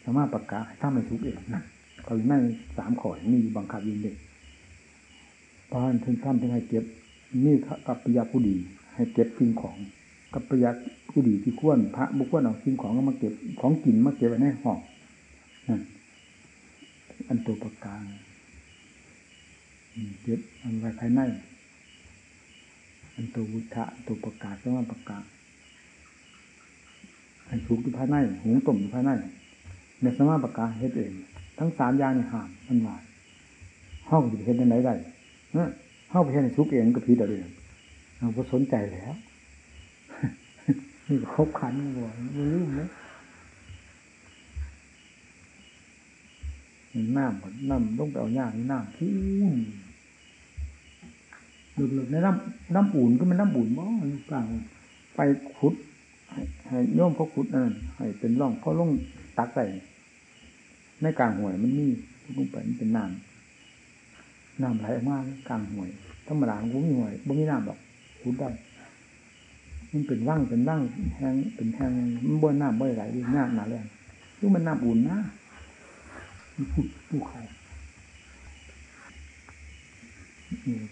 สามาประกาศถ้าไม่ทุกเองนะเขาอยู่ในสามข้อมีบังคับยินเด็กเพราะฉะนั้นถึงท่านถึงให้เก็บนี่กับปยาผู้ดี ให้เก็บสิ่งของกับปยาผู้ดีที่ควรพระบุคคลเอาสิ่งของมาเก็บของกินมาเก็บไว้ในห้องอันตัวประกาศ เก็บอันไว้ภายในอันตัววุฒะตัวประกาศก็ว่าประกาศอันสูงที่ภายในหูต่มที่ภายในในสมาประกาศเฮ็ดเอง ทั้งสามอย่างนี่ห้ามมันว่าห้องจะเห็นในไหนได้เฮเข้าไปในทุกเองก็พีแต่เรื่องเราก็สนใจแล้วนี่ครบขันหัวมันลืมไหมน้ำน้ำต้องไปเอาหญ้าน้ำพูน หลุดๆในน้ำน้ำอุ่นก็มันน้ำอุ่นมั้งกลางไปขุดให้โยมเขาขุดนั่นให้เป็นร่องเขาลงตักใส่ในกลางห่วยมันมีลงไปมันเป็นน้ำน้ำไหลออกมากลางห่วยธรรมดาผมมีห่วยบ่มีน้ำหรอกขุดได้มันเป็นว่างเป็นว่างแห้งเป็นแห้งมันบนน้ำบ่ไหลดีน้ำหนาแรงคือมันน้ำอุ่นนะพูดผู้เขา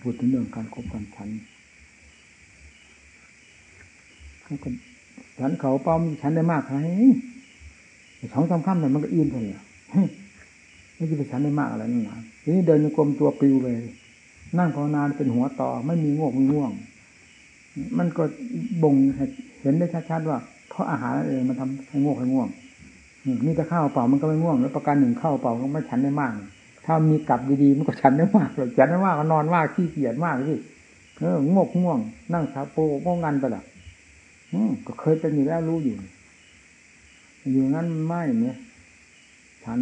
พูดถึงเรื่องการคบกันฉันเขาก็ฉันเขาเป้ามีฉันได้มากไหมสองสามคำเนี่ยมันก็อิ่มเลยไม่ใช่ไปฉันได้มากอะไรนั่นนะทีนี้เดินกลมตัวปิวเลย นั่งภาวนาเป็นหัวต่อ ไม่มีง่วงไม่ง่วง มันก็บ่งเห็นได้ชัดๆว่า เพราะอาหารเองมันทำให้ง่วงให้ง่วงนี่จะข้าวเปล่ามันก็ไม่ง่วง แล้วประการหนึ่งข้าวเปล่าก็ไม่ฉันได้มาก ถ้ามีกลับดีๆมันก็ฉันได้มากเลยฉันได้มากก็นอนมากขี้เกียจมากพี่เออง่วงง่วง นั่งชาโปง่งงันไปละอืมก็เคยเป็นอยู่แล้วรู้อยู่ อยู่งั้นไม่เนี่ยฉัน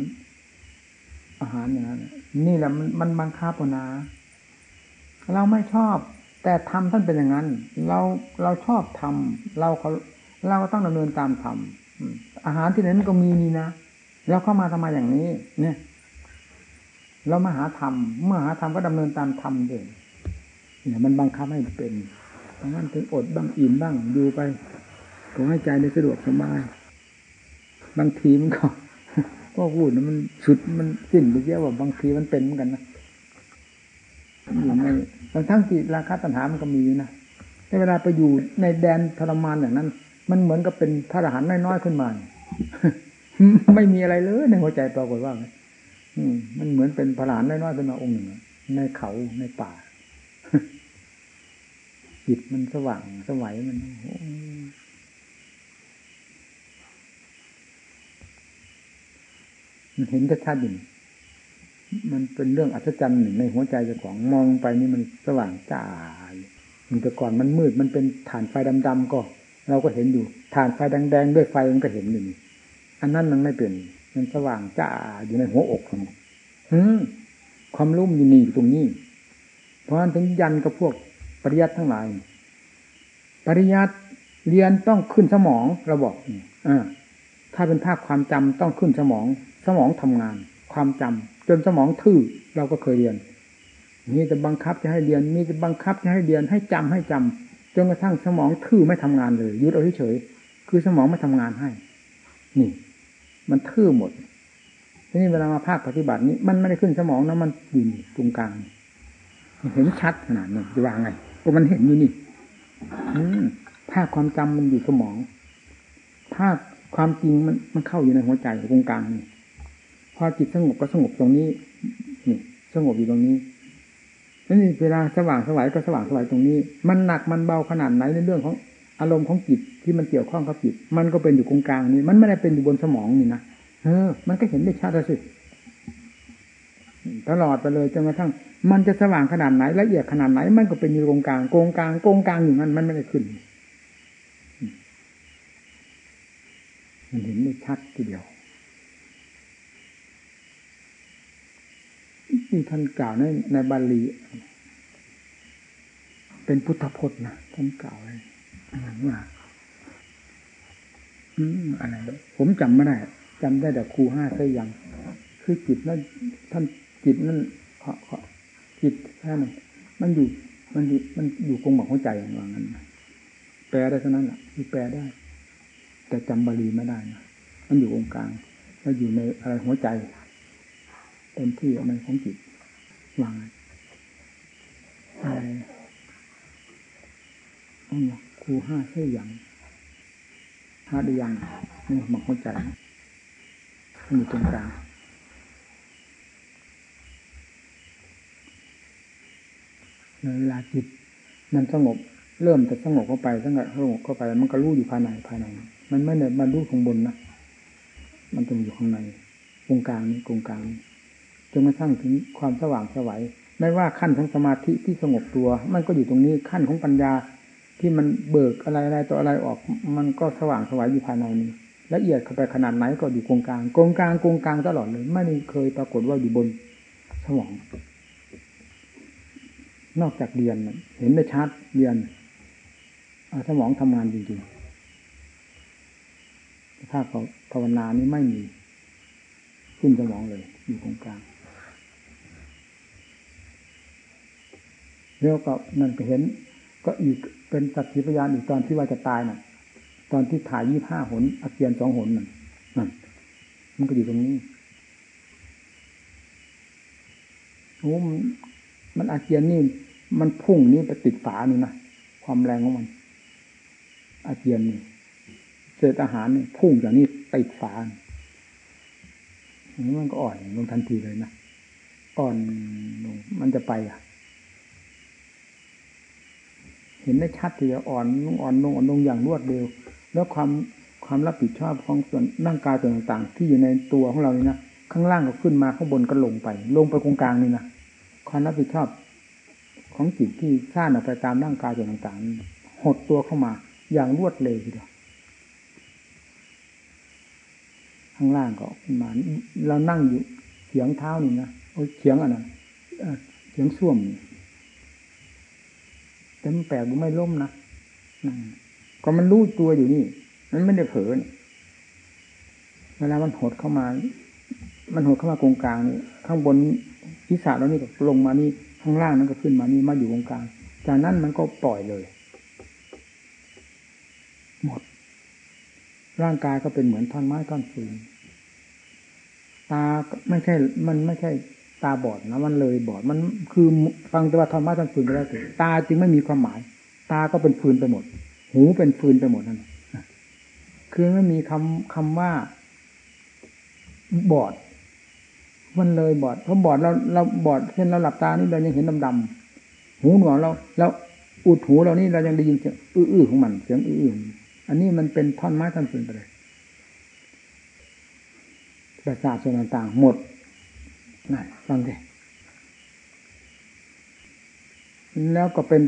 อาหารอย่างนั้นนี่แหละมันมันบังคับนะเราไม่ชอบ แต่ทำท่านเป็นอย่างนั้น เราเราชอบทำเราเขาเราก็ต้องดำเนินตามทำอาหารที่ไหนมันก็มีนี่นะ แล้วเข้ามาทำไมอย่างนี้ เนี่ย เรามาหาธรรมเมื่อหาธรรมก็ดำเนินตามธรรมเองเนี่ยมันบังคับให้เป็นเพราะงั้นถึงอดบ้างอิ่มบ้างดูไปขอให้ใจได้สะดวกสบายบางทีมันก็ก็พูดมันสุดมันสิ้นไปเยอะว่าบางทีมันเป็นเหมือนกันนะอยู่ในบางทั้งที่ราคาตัณหามันก็มีนะแต่เวลาไปอยู่ในแดนทรมานอย่างนั้น มันเหมือนกับเป็นพระอรหันต์น้อยๆขึ้นมา ไม่มีอะไรเลยในหัวใจปรากฏว่า มันเหมือนเป็นพระอรหันน้อยๆขึ้นมาองค์หนึ่งในเขาในป่าจิตมันสว่างสวัยมันมันเห็นชัดๆอยู่มันเป็นเรื่องอัศจรรย์หนึ่งในหัวใจเจ้าของมองไปนี่มันสว่างจ้ามันแต่ก่อนมันมืดมันเป็นฐานไฟดำๆก็ เราก็เห็นอยู่ฐานไฟแดงๆด้วยไฟมันก็เห็นอยู่นี่อันนั้นมันไม่เป็น มันสว่างจ้าอยู่ในหัวอกมันความรุ่มยู่นี่อยู่ตรงนี้ เพราะฉะนั้นถึงยันกับพวกปริยัติทั้งหลาย ปริยัติเรียนต้องขึ้นสมองเราบอกอ่าถ้าเป็นภาคความจำต้องขึ้นสมอง สมองทำงาน ความจำจนสมองทื่อเราก็เคยเรียนมีจะบังคับจะให้เรียน มีจะบังคับจะให้เรียนให้จำให้จำจนกระทั่งสมองทื่อไม่ทำงานเลยยึดเอาเฉยคือสมองไม่ทำงานให้ นี่ มันทื่อหมดทีนี้เวลามาภาคปฏิบัตินี้ มันไม่ได้ขึ้นสมองนะมันอยู่ตรงกลาง เห็นชัดขนาดนี้จะว่าไงก็มันเห็นอยู่นี่ภาคความจำมันอยู่สมอง ภาคความจริงมันมันเข้าอยู่ในหัวใจตรงกลางนี่พอจิตสงบก็สงบตรงนี้นี่สงบอยู่ตรงนี้นี่เวลาสว่างสวายก็สว่างสวายตรงนี้ มันหนักมันเบาขนาดไหนในเรื่องของ อารมณ์ของจิตที่มันเกี่ยวข้องกับจิต มันก็เป็นอยู่ตรงกลางนี่มันไม่ได้เป็นอยู่บนสมองนี่นะเออ มันก็เห็นได้ชัดสิตลอดไปเลยจนกระทั่ง มันจะสว่างขนาดไหนละเอียดขนาดไหน มันก็เป็นอยู่ตรงกลางโกงกลางโกงกลางอยู่นั้นมันไม่ได้ขึ้น มันเห็นได้ชัดทีเดียวที่ท่านกล่าวในในบาลี เป็นพุทธพจน์นะท่านกล่าวไว้ ว่าอืมอะไรผมจำไม่ได้จำได้แต่ครูห้าเสยยัง คือจิตนั้นท่านจิตนั้นจิตแค่นั้นมันอยู่ มันอยู่มันอยู่คงหมอกหัวใจอย่างนั้นแปลได้เท่านั้นแหละคือแปลได้ แต่จำบาลีไม่ได้นะมันอยู่องค์กลางแล้วอยู่ในอะไรหัวใจเต็มที่อะไรของจิตวางอะไรอ๋อ ครูห้าเส้อย่างห้าได้ยังนี่หมอกหัวใจมันอยู่ตรงกลางในเวลาจิตมันสงบ เริ่มจะสงบเข้าไปสงบสงบเข้าไป มันก็รู้อยู่ภายในภายใน มันไม่เนี่ยมันรู้ข้างบนนะมันต้องอยู่ข้างในกงกลางนี้กงกลางจนกระทั่งถึงความสว่างสวัยไม่ว่าขั้นของสมาธิที่สงบตัว มันก็อยู่ตรงนี้ขั้นของปัญญา ที่มันเบิกอะไรอะไรต่ออะไรออก มันก็สว่างสวายอยู่ภายในนี้ ละเอียดเข้าไปขนาดไหนก็อยู่กงกลางกงกลางกงกลางตลอดเลยไม่เคยปรากฏว่าอยู่บนสมอง นอกจากเรียนเห็นได้ชัดเรียนสมองทำงานจริงๆถ้าภาวนานี้ไม่มีขึ้นสมองเลย อยู่ตรงกลางแล้วก็นั่นก็เห็น ก็อีกเป็นสักขีพยานอีกตอนที่ว่าจะตายน่ะ ตอนที่ถ่ายยี่ห้าหนอาเกียนสองหนนั่นนั่นมันก็อยู่ตรงนี้โอ้มันมันอาเกียนนี่ มันพุ่งนี่ไปติดฝานี่นะความแรงของมัน อาเกียนนี่เศษอาหารนี่พุ่งจากนี้ติดฝานี้มันก็อ่อนลงทันทีเลยนะอ่อนลงมันจะไปอะ เห็นได้ชัดทีเดียวอ่อนลงอ่อนลงอ่อนลงอย่างรวดเร็ว แล้วความความรับผิดชอบของส่วนร่างกายตัวต่างๆ ที่อยู่ในตัวของเรานี่นะข้างล่างก็ขึ้นมาข้างบนก็ลงไป ลงไปตรงกลางนี่นะความรับผิดชอบ ของจิตที่สร้างออกไปตามร่างกายตัวต่างๆ หดตัวเข้ามาอย่างรวดเร็วทีเดียวข้างล่างก็ขึ้นมาเรานั่งอยู่เฉียงเท้านี่นะโอ้เฉียงอะนะเฉียงส้วม แต่มันแปลกดูไม่ล้มนะก็มันรู้ตัวอยู่นี่ มันไม่ได้เผลอเวลามันหดเข้ามา มันหดเข้ามากงกลางนี่ข้างบนทิศาแล้วนี่ก็ลงมานี่ข้างล่างนั้นก็ขึ้นมานี่มาอยู่ตรงกลาง จากนั้นมันก็ปล่อยเลย หมด ร่างกายก็เป็นเหมือนท่อนไม้ท่อนฟืนตาไม่ใช่ มันไม่ใช่ ตาบอดนะมันเลยบอดมันคือฟังแต่ว่าท่อนไม้ท่อนฟืนไปแล้วถึงตาจึงไม่มีความหมาย ตาก็เป็นฟืนไปหมด หูเป็นฟืนไปหมดนั่นคือไม่มีคำคำว่าบอด มันเลยบอดเพราะบอดเราเราบอดเช่นเราหลับตานี่เรายังเห็นดำๆหูหนวกเราเราอุดหูเรานี่เรายังได้ยินเสียงอื้อๆของมันเสียงอื้อๆอันนี้มันเป็นท่อนไม้ท่อนฟืนไปเลยประสาทส่วนต่างๆหมด นั่นฟังดิแล้วก็เป็น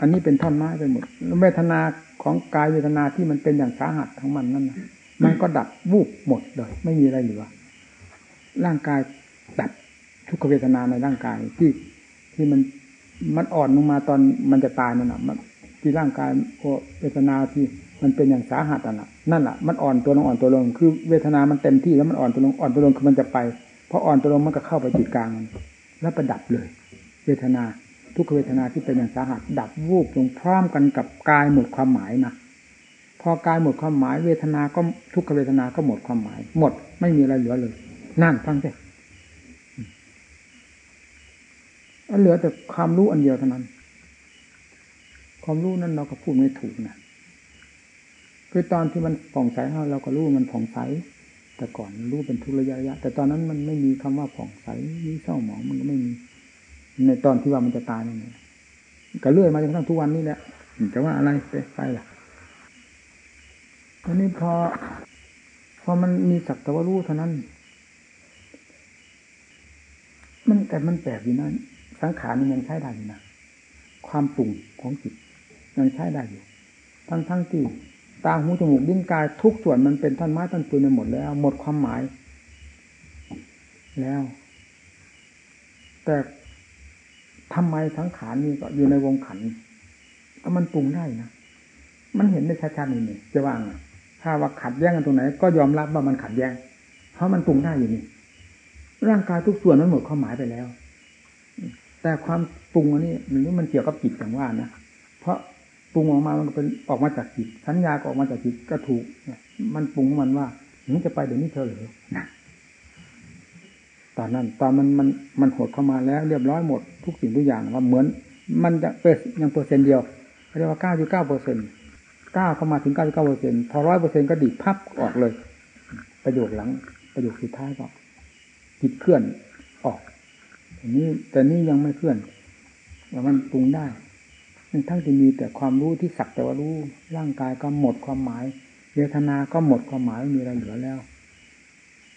อันนี้เป็นท่อนไม้ไปหมดแล้วเวทนาของกายเวทนาที่มันเป็นอย่างสาหัสทั้งมันนั่นนะมันก็ดับวูบหมดเลย ไม่มีอะไรเหลือร่างกายดับทุกขเวทนาในร่างกายที่ที่มันมันอ่อนลงมาตอนมันจะตายนั่นแหะมันที่ร่างกายเวทนาที่มันเป็นอย่างสาหัสอะนั่นแหละมันอ่อนตัวลงอ่อนตัวลง คือเวทนามันเต็มที่แล้วมันอ่อนตัวลงอ่อนตัวลงคือมันจะไป พออ่อนตัวลงมันก็เข้าไปจุดกลาง แล้วประดับเลย เวทนาทุกเวทนาที่เป็นอย่างสาหัส ดับวูบลงพร้อมกันกับกายหมดความหมายนะพอกายหมดความหมาย เวทนาก็ทุกเวทนาก็หมดความหมาย หมดไม่มีอะไรเหลือเลย นั่นฟังสิอันเหลือแต่ความรู้อันเดียวเท่านั้น ความรู้นั้นเราก็พูดไม่ถูกนะคือตอนที่มันผ่องใสเราก็รู้มันผ่องใส แต่ก่อนรู้เป็นทุระยะ แต่ตอนนั้นมันไม่มีคำว่าผ่องใสมีเศร้าหมองมันก็ไม่มี ในตอนที่ว่ามันจะตายนั่นเองก็เลื่อยมาจนกระทั่งทุกวันนี้แหละแต่ว่าอะไรไปไปล่ะอันนี้พอ พอมันมีสักต่ว่ารู้เท่านั้น มันแต่มันแปลกอยู่นั่นสังขารนี่ยังใช้ได้อยู่นะความปรุงของจิตยังใช้ได้อยู่ ทั้งทั้งที่ ตาหูจมูกดิ้นกายทุกส่วนมันเป็นท่อนไม้ท่อนปืนไปหมดแล้ว หมดความหมาย แล้ว แต่ทำไมทั้งขานนี่ก็อยู่ในวงขันก็มันปรุงได้นะมันเห็นได้ชัดๆนี่นี่จะว่างถ้าว่าขัดแย้งกันตรงไหน ก็ยอมรับว่ามันขัดแย้ง เพราะมันปรุงได้อยู่นี่ร่างกายทุกส่วนมันหมดความหมายไปแล้ว แต่ความปรุงอันนี้มันมันเกี่ยวกับจิตอย่างว่านะเพราะ รุงออกมามันก็เป็นออกมาจากจิตสัญญาก็ออกมาจากจิตก็ถูกมันปรุงมันว่าหนูจะไปเดี๋ยวนี้เธอหรือตอนนั้นตอนมันมันมันหดเข้ามาแล้ว เรียบร้อยหมดทุกสิ่งทุกอย่างว่าเหมือน มันจะเป็นยังเปอร์เซ็นต์เดียวเรียกว่าเก้าจุดเก้าเปอร์เซ็นต์เก้าเข้ามาถึงเก้าจุดเก้าเปอร์เซ็นต์พอร้อยเปอร์เซ็นต์ก็ดีพับออกเลย ประโยคหลัง ประโยคสุดท้ายก็จิตเคลื่อนออกแต่นี้แต่นี้ยังไม่เคลื่อนแต่มันปรุงได้ ทั้งที่มีแต่ความรู้ที่สักแต่ว่ารู้ร่างกายก็หมดความหมายเวทนาก็หมดความหมายไม่มีอะไรเหลือแล้ว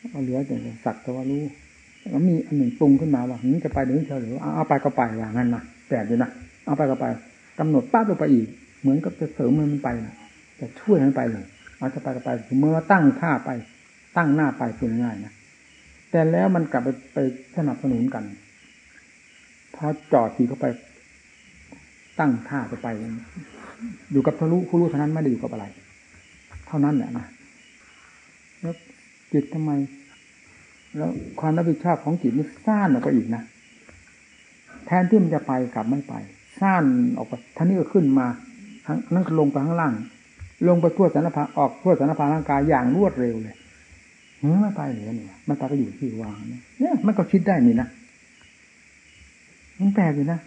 เอาเหลือแต่สักแต่ว่ารู้แล้วมีอันหนึ่งปรุงขึ้นมาว่านี้จะไปหรือเธอหรือเอาไปก็ไปว่างั้นนะแปลกดีนะเอาไปก็ไปกำหนดป้าลงไปอีก เหมือนกับจะเสริมมันไปนะจะช่วยมันไปเลยเอาจะไปก็ไปเมื่อตั้งท่าไปตั้งหน้าไปเป็นง่ายนะแต่แล้วมันกลับไปไปสนับสนุนกันพอจอดทีเข้าไป ตั้งท่าจะไป อยู่กับทะลุผู้รู้เท่านั้นไม่ได้อยู่กับอะไร เท่านั้นแหละนะแล้วจิตทำไม แล้วความรับผิดชอบของจิตนี่ซ่านออกไปอีกนะแทนที่มันจะไปกลับไม่ไปซ่านออกไปท่านี้ก็ขึ้นมานั่นลงไปข้างล่าง ลงไปทั่วสารพาออกทั่วสารพาร่างกายอย่างรวดเร็วเลยเฮ้ยไม่ไปเลยเนี่ยมันไปก็อยู่ที่วางเนี่ยมันก็คิดได้นี่นะมันแปลกอยู่นะ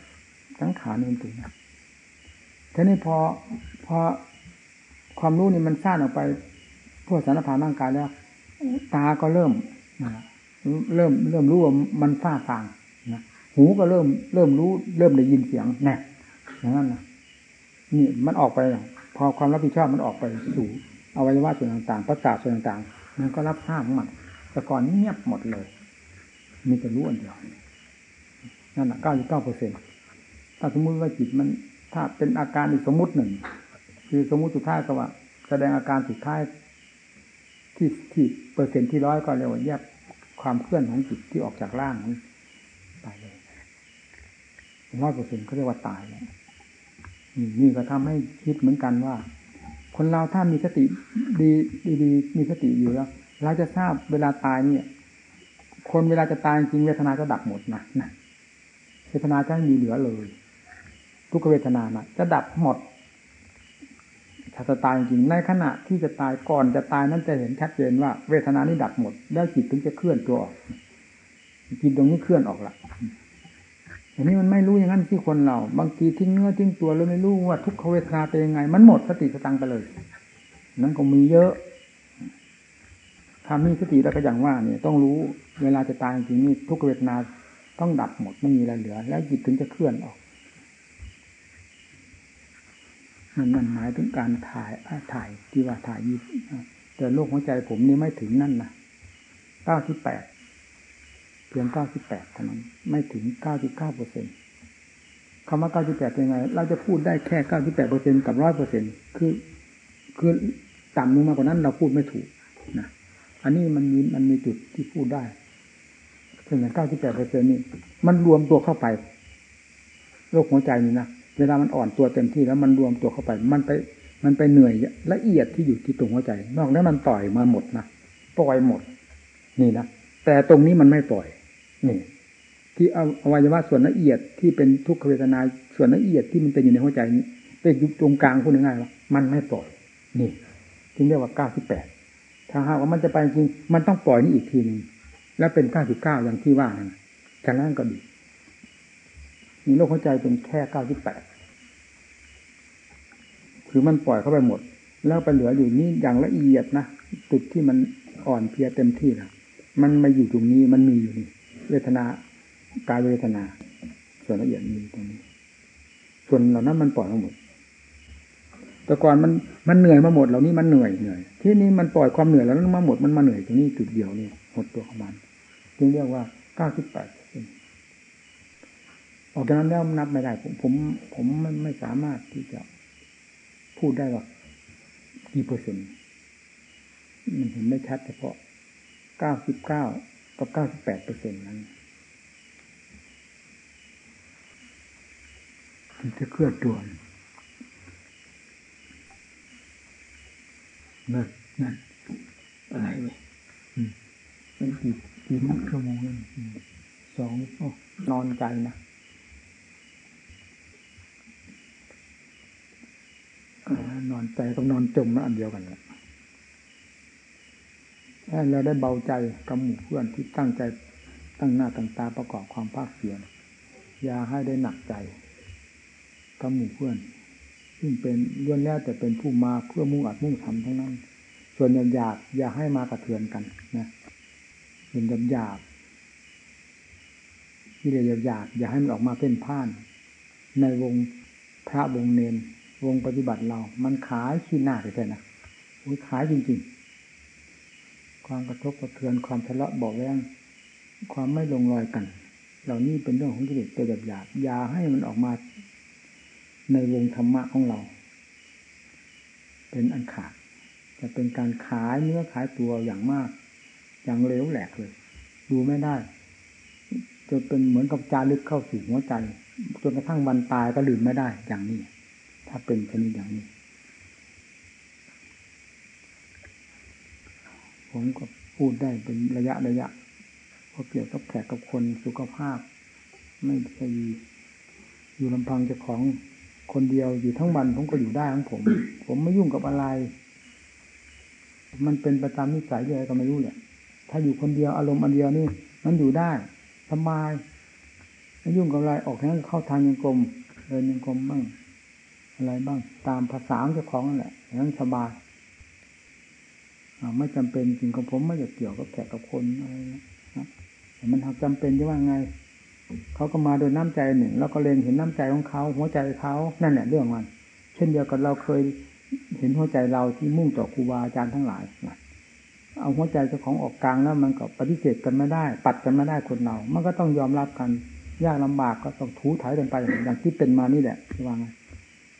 สังขารนี่มันถึงนะ ทีนี้พอพอความรู้นี่มันซ่านออกไปทั่วสารพานร่างกายแล้ว ตาก็เริ่มเริ่มเริ่มรู้ว่ามันฟ้าฟางนะหูก็เริ่มเริ่มรู้ เริ่มได้ยินเสียงแน่อย่างนั้นนะนี่มันออกไป พอความรับผิดชอบมันออกไปสู่อวัยวะส่วนต่างๆ ประสาทส่วนต่างๆมันก็รับทราบมันแต่ก่อนเงียบหมดเลย มีแต่รู้อันเดียวนั่นแหละเก้าสิบเก้าเปอร์เซ็นต์ถ้าสมมติว่าจิตมัน ถ้าเป็นอาการอีกสมมุติหนึ่ง คือสมมุติสุดท้ายก็ว่า แสดงอาการสุดท้ายที่ที่เปอร์เซ็นต์ที่ร้อยก็เรียกว่าแยกความเคลื่อนของจิตที่ออกจากร่างนั้นไปเลยร้อยเปอร์เซ็นต์เขาเรียกว่าตายแล้วนี่ก็ทำให้คิดเหมือนกันว่า คนเราถ้ามีสติดีดีมีสติอยู่แล้วเราจะทราบเวลาตายเนี่ย คนเวลาจะตายจริงเวทนาจะดับหมดนะนะเวทนาจะไม่มีเหลือเลย ทุกเวทนานะจะดับหมดถ้าจะตายจริงในขณะที่จะตายก่อนจะตายนั้นจะเห็นชัดเจนว่าเวทนานี้ดับหมด แล้วจิตถึงจะเคลื่อนตัวออกจิตตรงนี้เคลื่อนออกละอันนี้มันไม่รู้อย่างนั้นที่คนเรา บางทีทิ้งเนื้อทิ้งตัวแล้วไม่รู้ว่าทุกขเวทนาเป็นยังไง มันหมดสติสตังไปเลย นั้นก็มีเยอะถ้ามีสติแล้วก็อย่างว่าเนี่ยต้องรู้เวลาจะตายจริงนี่ทุกขเวทนาต้องดับหมดไม่มีอะไรเหลือ แล้วจิตถึงจะเคลื่อนออก มันนั่นหมายถึงการถ่ายถ่ายที่ว่าถ่ายยิบแต่โลกหัวใจผมนี่ไม่ถึงนั่นนะเก้าที่แปดเพียงเก้าสิบแปดเท่านั้น ไม่ถึงเก้าสิบเก้าเปอร์เซ็นคำว่าเก้าสิบแปดยังไง เราจะพูดได้แค่เก้าสิบแปดเปอร์เซ็นกับร้อยเปอร์เซ็นคือ คือต่ำลงมากกว่านั้นเราพูดไม่ถูกนะอันนี้มันมีมันมีจุดที่พูดได้ถึงเก้าสิบแปดเปอร์เซ็นนี่มันรวมตัวเข้าไปโรคหัวใจนี่นะ เวลามันอ่อนตัวเต็มที่แล้วมันรวมตัวเข้าไป มันไป มันไปเหนื่อยละเอียดที่อยู่ที่ตรงหัวใจ นอกนั้นมันปล่อยมาหมดนะปล่อยหมด นี่นะแต่ตรงนี้มันไม่ปล่อย นี่ ที่อวัยวะส่วนละเอียดที่เป็นทุกขเวทนาส่วนละเอียดที่มันเป็นอยู่ในหัวใจนี้เป็นอยู่ตรงกลางพูดง่ายๆว่ามันไม่ปล่อย นี่จึงเรียกว่าเก้าสิบแปดถ้าหากว่ามันจะไปจริง มันต้องปล่อยนี่อีกทีนึงแล้วเป็นเก้าสิบเก้าอย่างที่ว่านั่นจากนั้นก็ดี มีโรคหัวใจเป็นแค่เก้าสิบแปดคือมันปล่อยเข้าไปหมด แล้วไปเหลืออยู่นี่อย่างละเอียดนะจุดที่มันอ่อนเพียเต็มที่นะมันมาอยู่ตรงนี้มันมีอยู่นี่เวทนากายเวทนา ส่วนละเอียดมีตรงนี้ ส่วนเหล่านั้นมันปล่อยมาหมด แต่ก่อนมันมันเหนื่อยมาหมดเหล่านี้มันเหนื่อยเหนื่อย ที่นี้มันปล่อยความเหนื่อยแล้วนั้นมาหมดมันมาเหนื่อยตรงนี้จุดเดียวนี่หมดตัวของมันจึงเรียกว่าเก้าสิบแปด ออกจากนั้นแล้วนับไม่ได้ ผมผมผมไม่ไม่สามารถที่จะพูดได้ว่ากี่เปอร์เซ็นต์มันเห็นไม่ชัดเฉพาะเก้าสิบเก้ากับเก้าสิบแปดเปอร์เซ็นต์นั้นที่จะเคลื่อนตัวนั่นนั่นอะไรเนี่ยเป็นกี่กี่ชั่วโมงนั่นสองนอนใจนะ นอนใจกับนอนจมมันอันเดียวกันแหละเราได้เบาใจกับหมู่เพื่อนที่ตั้งใจตั้งหน้าตั้งตาประกอบความภาคเพียรอย่าให้ได้หนักใจกับหมู่เพื่อน ซึ่งเป็นล้วนแล้วแต่เป็นผู้มาเพื่อมุ่งอัดมุ่งทำทั้งนั้น ส่วนหยาบหยาบอย่าให้มากระเทือนกันนะส่วนหยาบหยาบที่เรียกหยาบอย่าให้มันออกมาเป็นพ่าน ในวงพระวงเนน วงปฏิบัติเรา มันขายขี้หน้าไปเลยนะขายจริง ๆ ความกระทบกระเทือนความทะเลาะบอกแว้งความไม่ลงรอยกัน เหล่านี้เป็นเรื่องของกิเลสตัวหยาบๆอย่าให้มันออกมาในวงธรรมะของเรา เป็นอันขาดจะเป็นการขายเนื้อขายตัวอย่างมาก อย่างเร็วแหลกเลย ดูไม่ได้จะเป็นเหมือนกับจารึกเข้าสู่หัวใจจนกระทั่งวันตายก็ลืมไม่ได้อย่างนี้ ถ้าเป็นชนิดอย่างนี้ ผมก็พูดได้เป็นระยะระยะเพราะเกี่ยวกับแขกกับคนสุขภาพ ไม่ใช่อยู่ลำพังเจ้าของคนเดียวอยู่ทั้งวันผมก็อยู่ได้ของผม ผมไม่ยุ่งกับอะไร มันเป็นประจำนิสัยเลยก็ไม่รู้เนี่ย ถ้าอยู่คนเดียวอารมณ์อันเดียวนี่ มันอยู่ได้สบายไม่ยุ่งกับอะไรออกทางเข้าทางยังกลมเดินยังกลมบ้าง อะไรบ้างตามภาษาเจ้าของนั่นแหละอย่างนั้นสบายไม่จำเป็นจริงของผมไม่อยากเกี่ยวกับแขกกับคนอะไรนะแต่มันหากจำเป็นจะว่าไงเขาก็มาโดยน้ำใจหนึ่ง แล้วก็เล็งเห็นน้ำใจของเขาหัวใจเขานั่นแหละเรื่องมัน เช่นเดียวกับเราเคยเห็นหัวใจเราที่มุ่งต่อครูบาอาจารย์ทั้งหลายนะเอาหัวใจเจ้าของออกกลางแล้วมันก็ปฏิเสธกันไม่ได้ ปัดกันไม่ได้คนเรา มันก็ต้องยอมรับกัน ยากลำบากก็ต้องถูถ่ายกันไปอย่างที่เป็นมานี่แหละว่าไง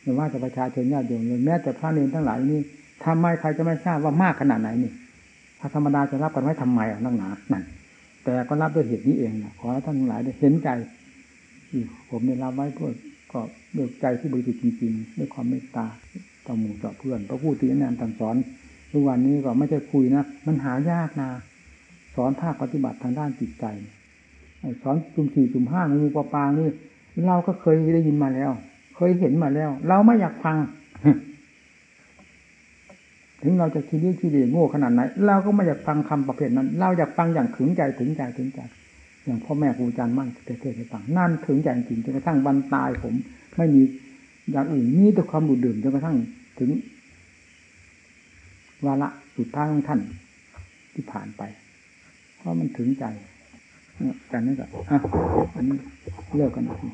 ไม่ว่าจะประชาชนญาติโยมเลยแม้แต่พระเนรทั้งหลายนี่ทำไมใครจะไม่ทราบว่ามากขนาดไหนนี่ถ้าธรรมดาจะรับกันไว้ทำไมอะนั่งหนานั่นแต่ก็รับด้วยเหตุนี้เองนะขอให้ท่านทั้งหลายได้เห็นใจผมได้รับไว้เพื่อก็ด้วยใจที่บริสุทธิ์จริงๆด้วยความเมตตาต่อหมู่ต่อเพื่อนพระผู้ที่แนะนำสั่งสอนทุกวันนี้ก็ไม่ใช่คุยนะมันหายากนะสอนภาคปฏิบัติทางด้านจิตใจสอนจุ่มสี่จุ่มห้างูปลาปางนี่เราก็เคยได้ยินมาแล้ว ยเห็นมาแล้ว เราไม่อยากฟัง ถึงเราจะคิดเรื่องคิดเรื่องโง่ขนาดไหนเราก็ไม่อยากฟังคำประเภทนั้น เราอยากฟังอย่างถึงใจถึงใจถึงใจ อย่างพ่อแม่ครูอาจารย์มั่นเทศให้ฟังนั่นถึงใจจริงจนกระทั่งวันตายผม ไม่มีอย่างอื่นมีแต่ความดูดดื่มจนกระทั่งถึงวาระสุดท้ายของท่านที่ผ่านไป เพราะมันถึงใจเนี่ยการนี้ก็อะอันนี้เลิกกันที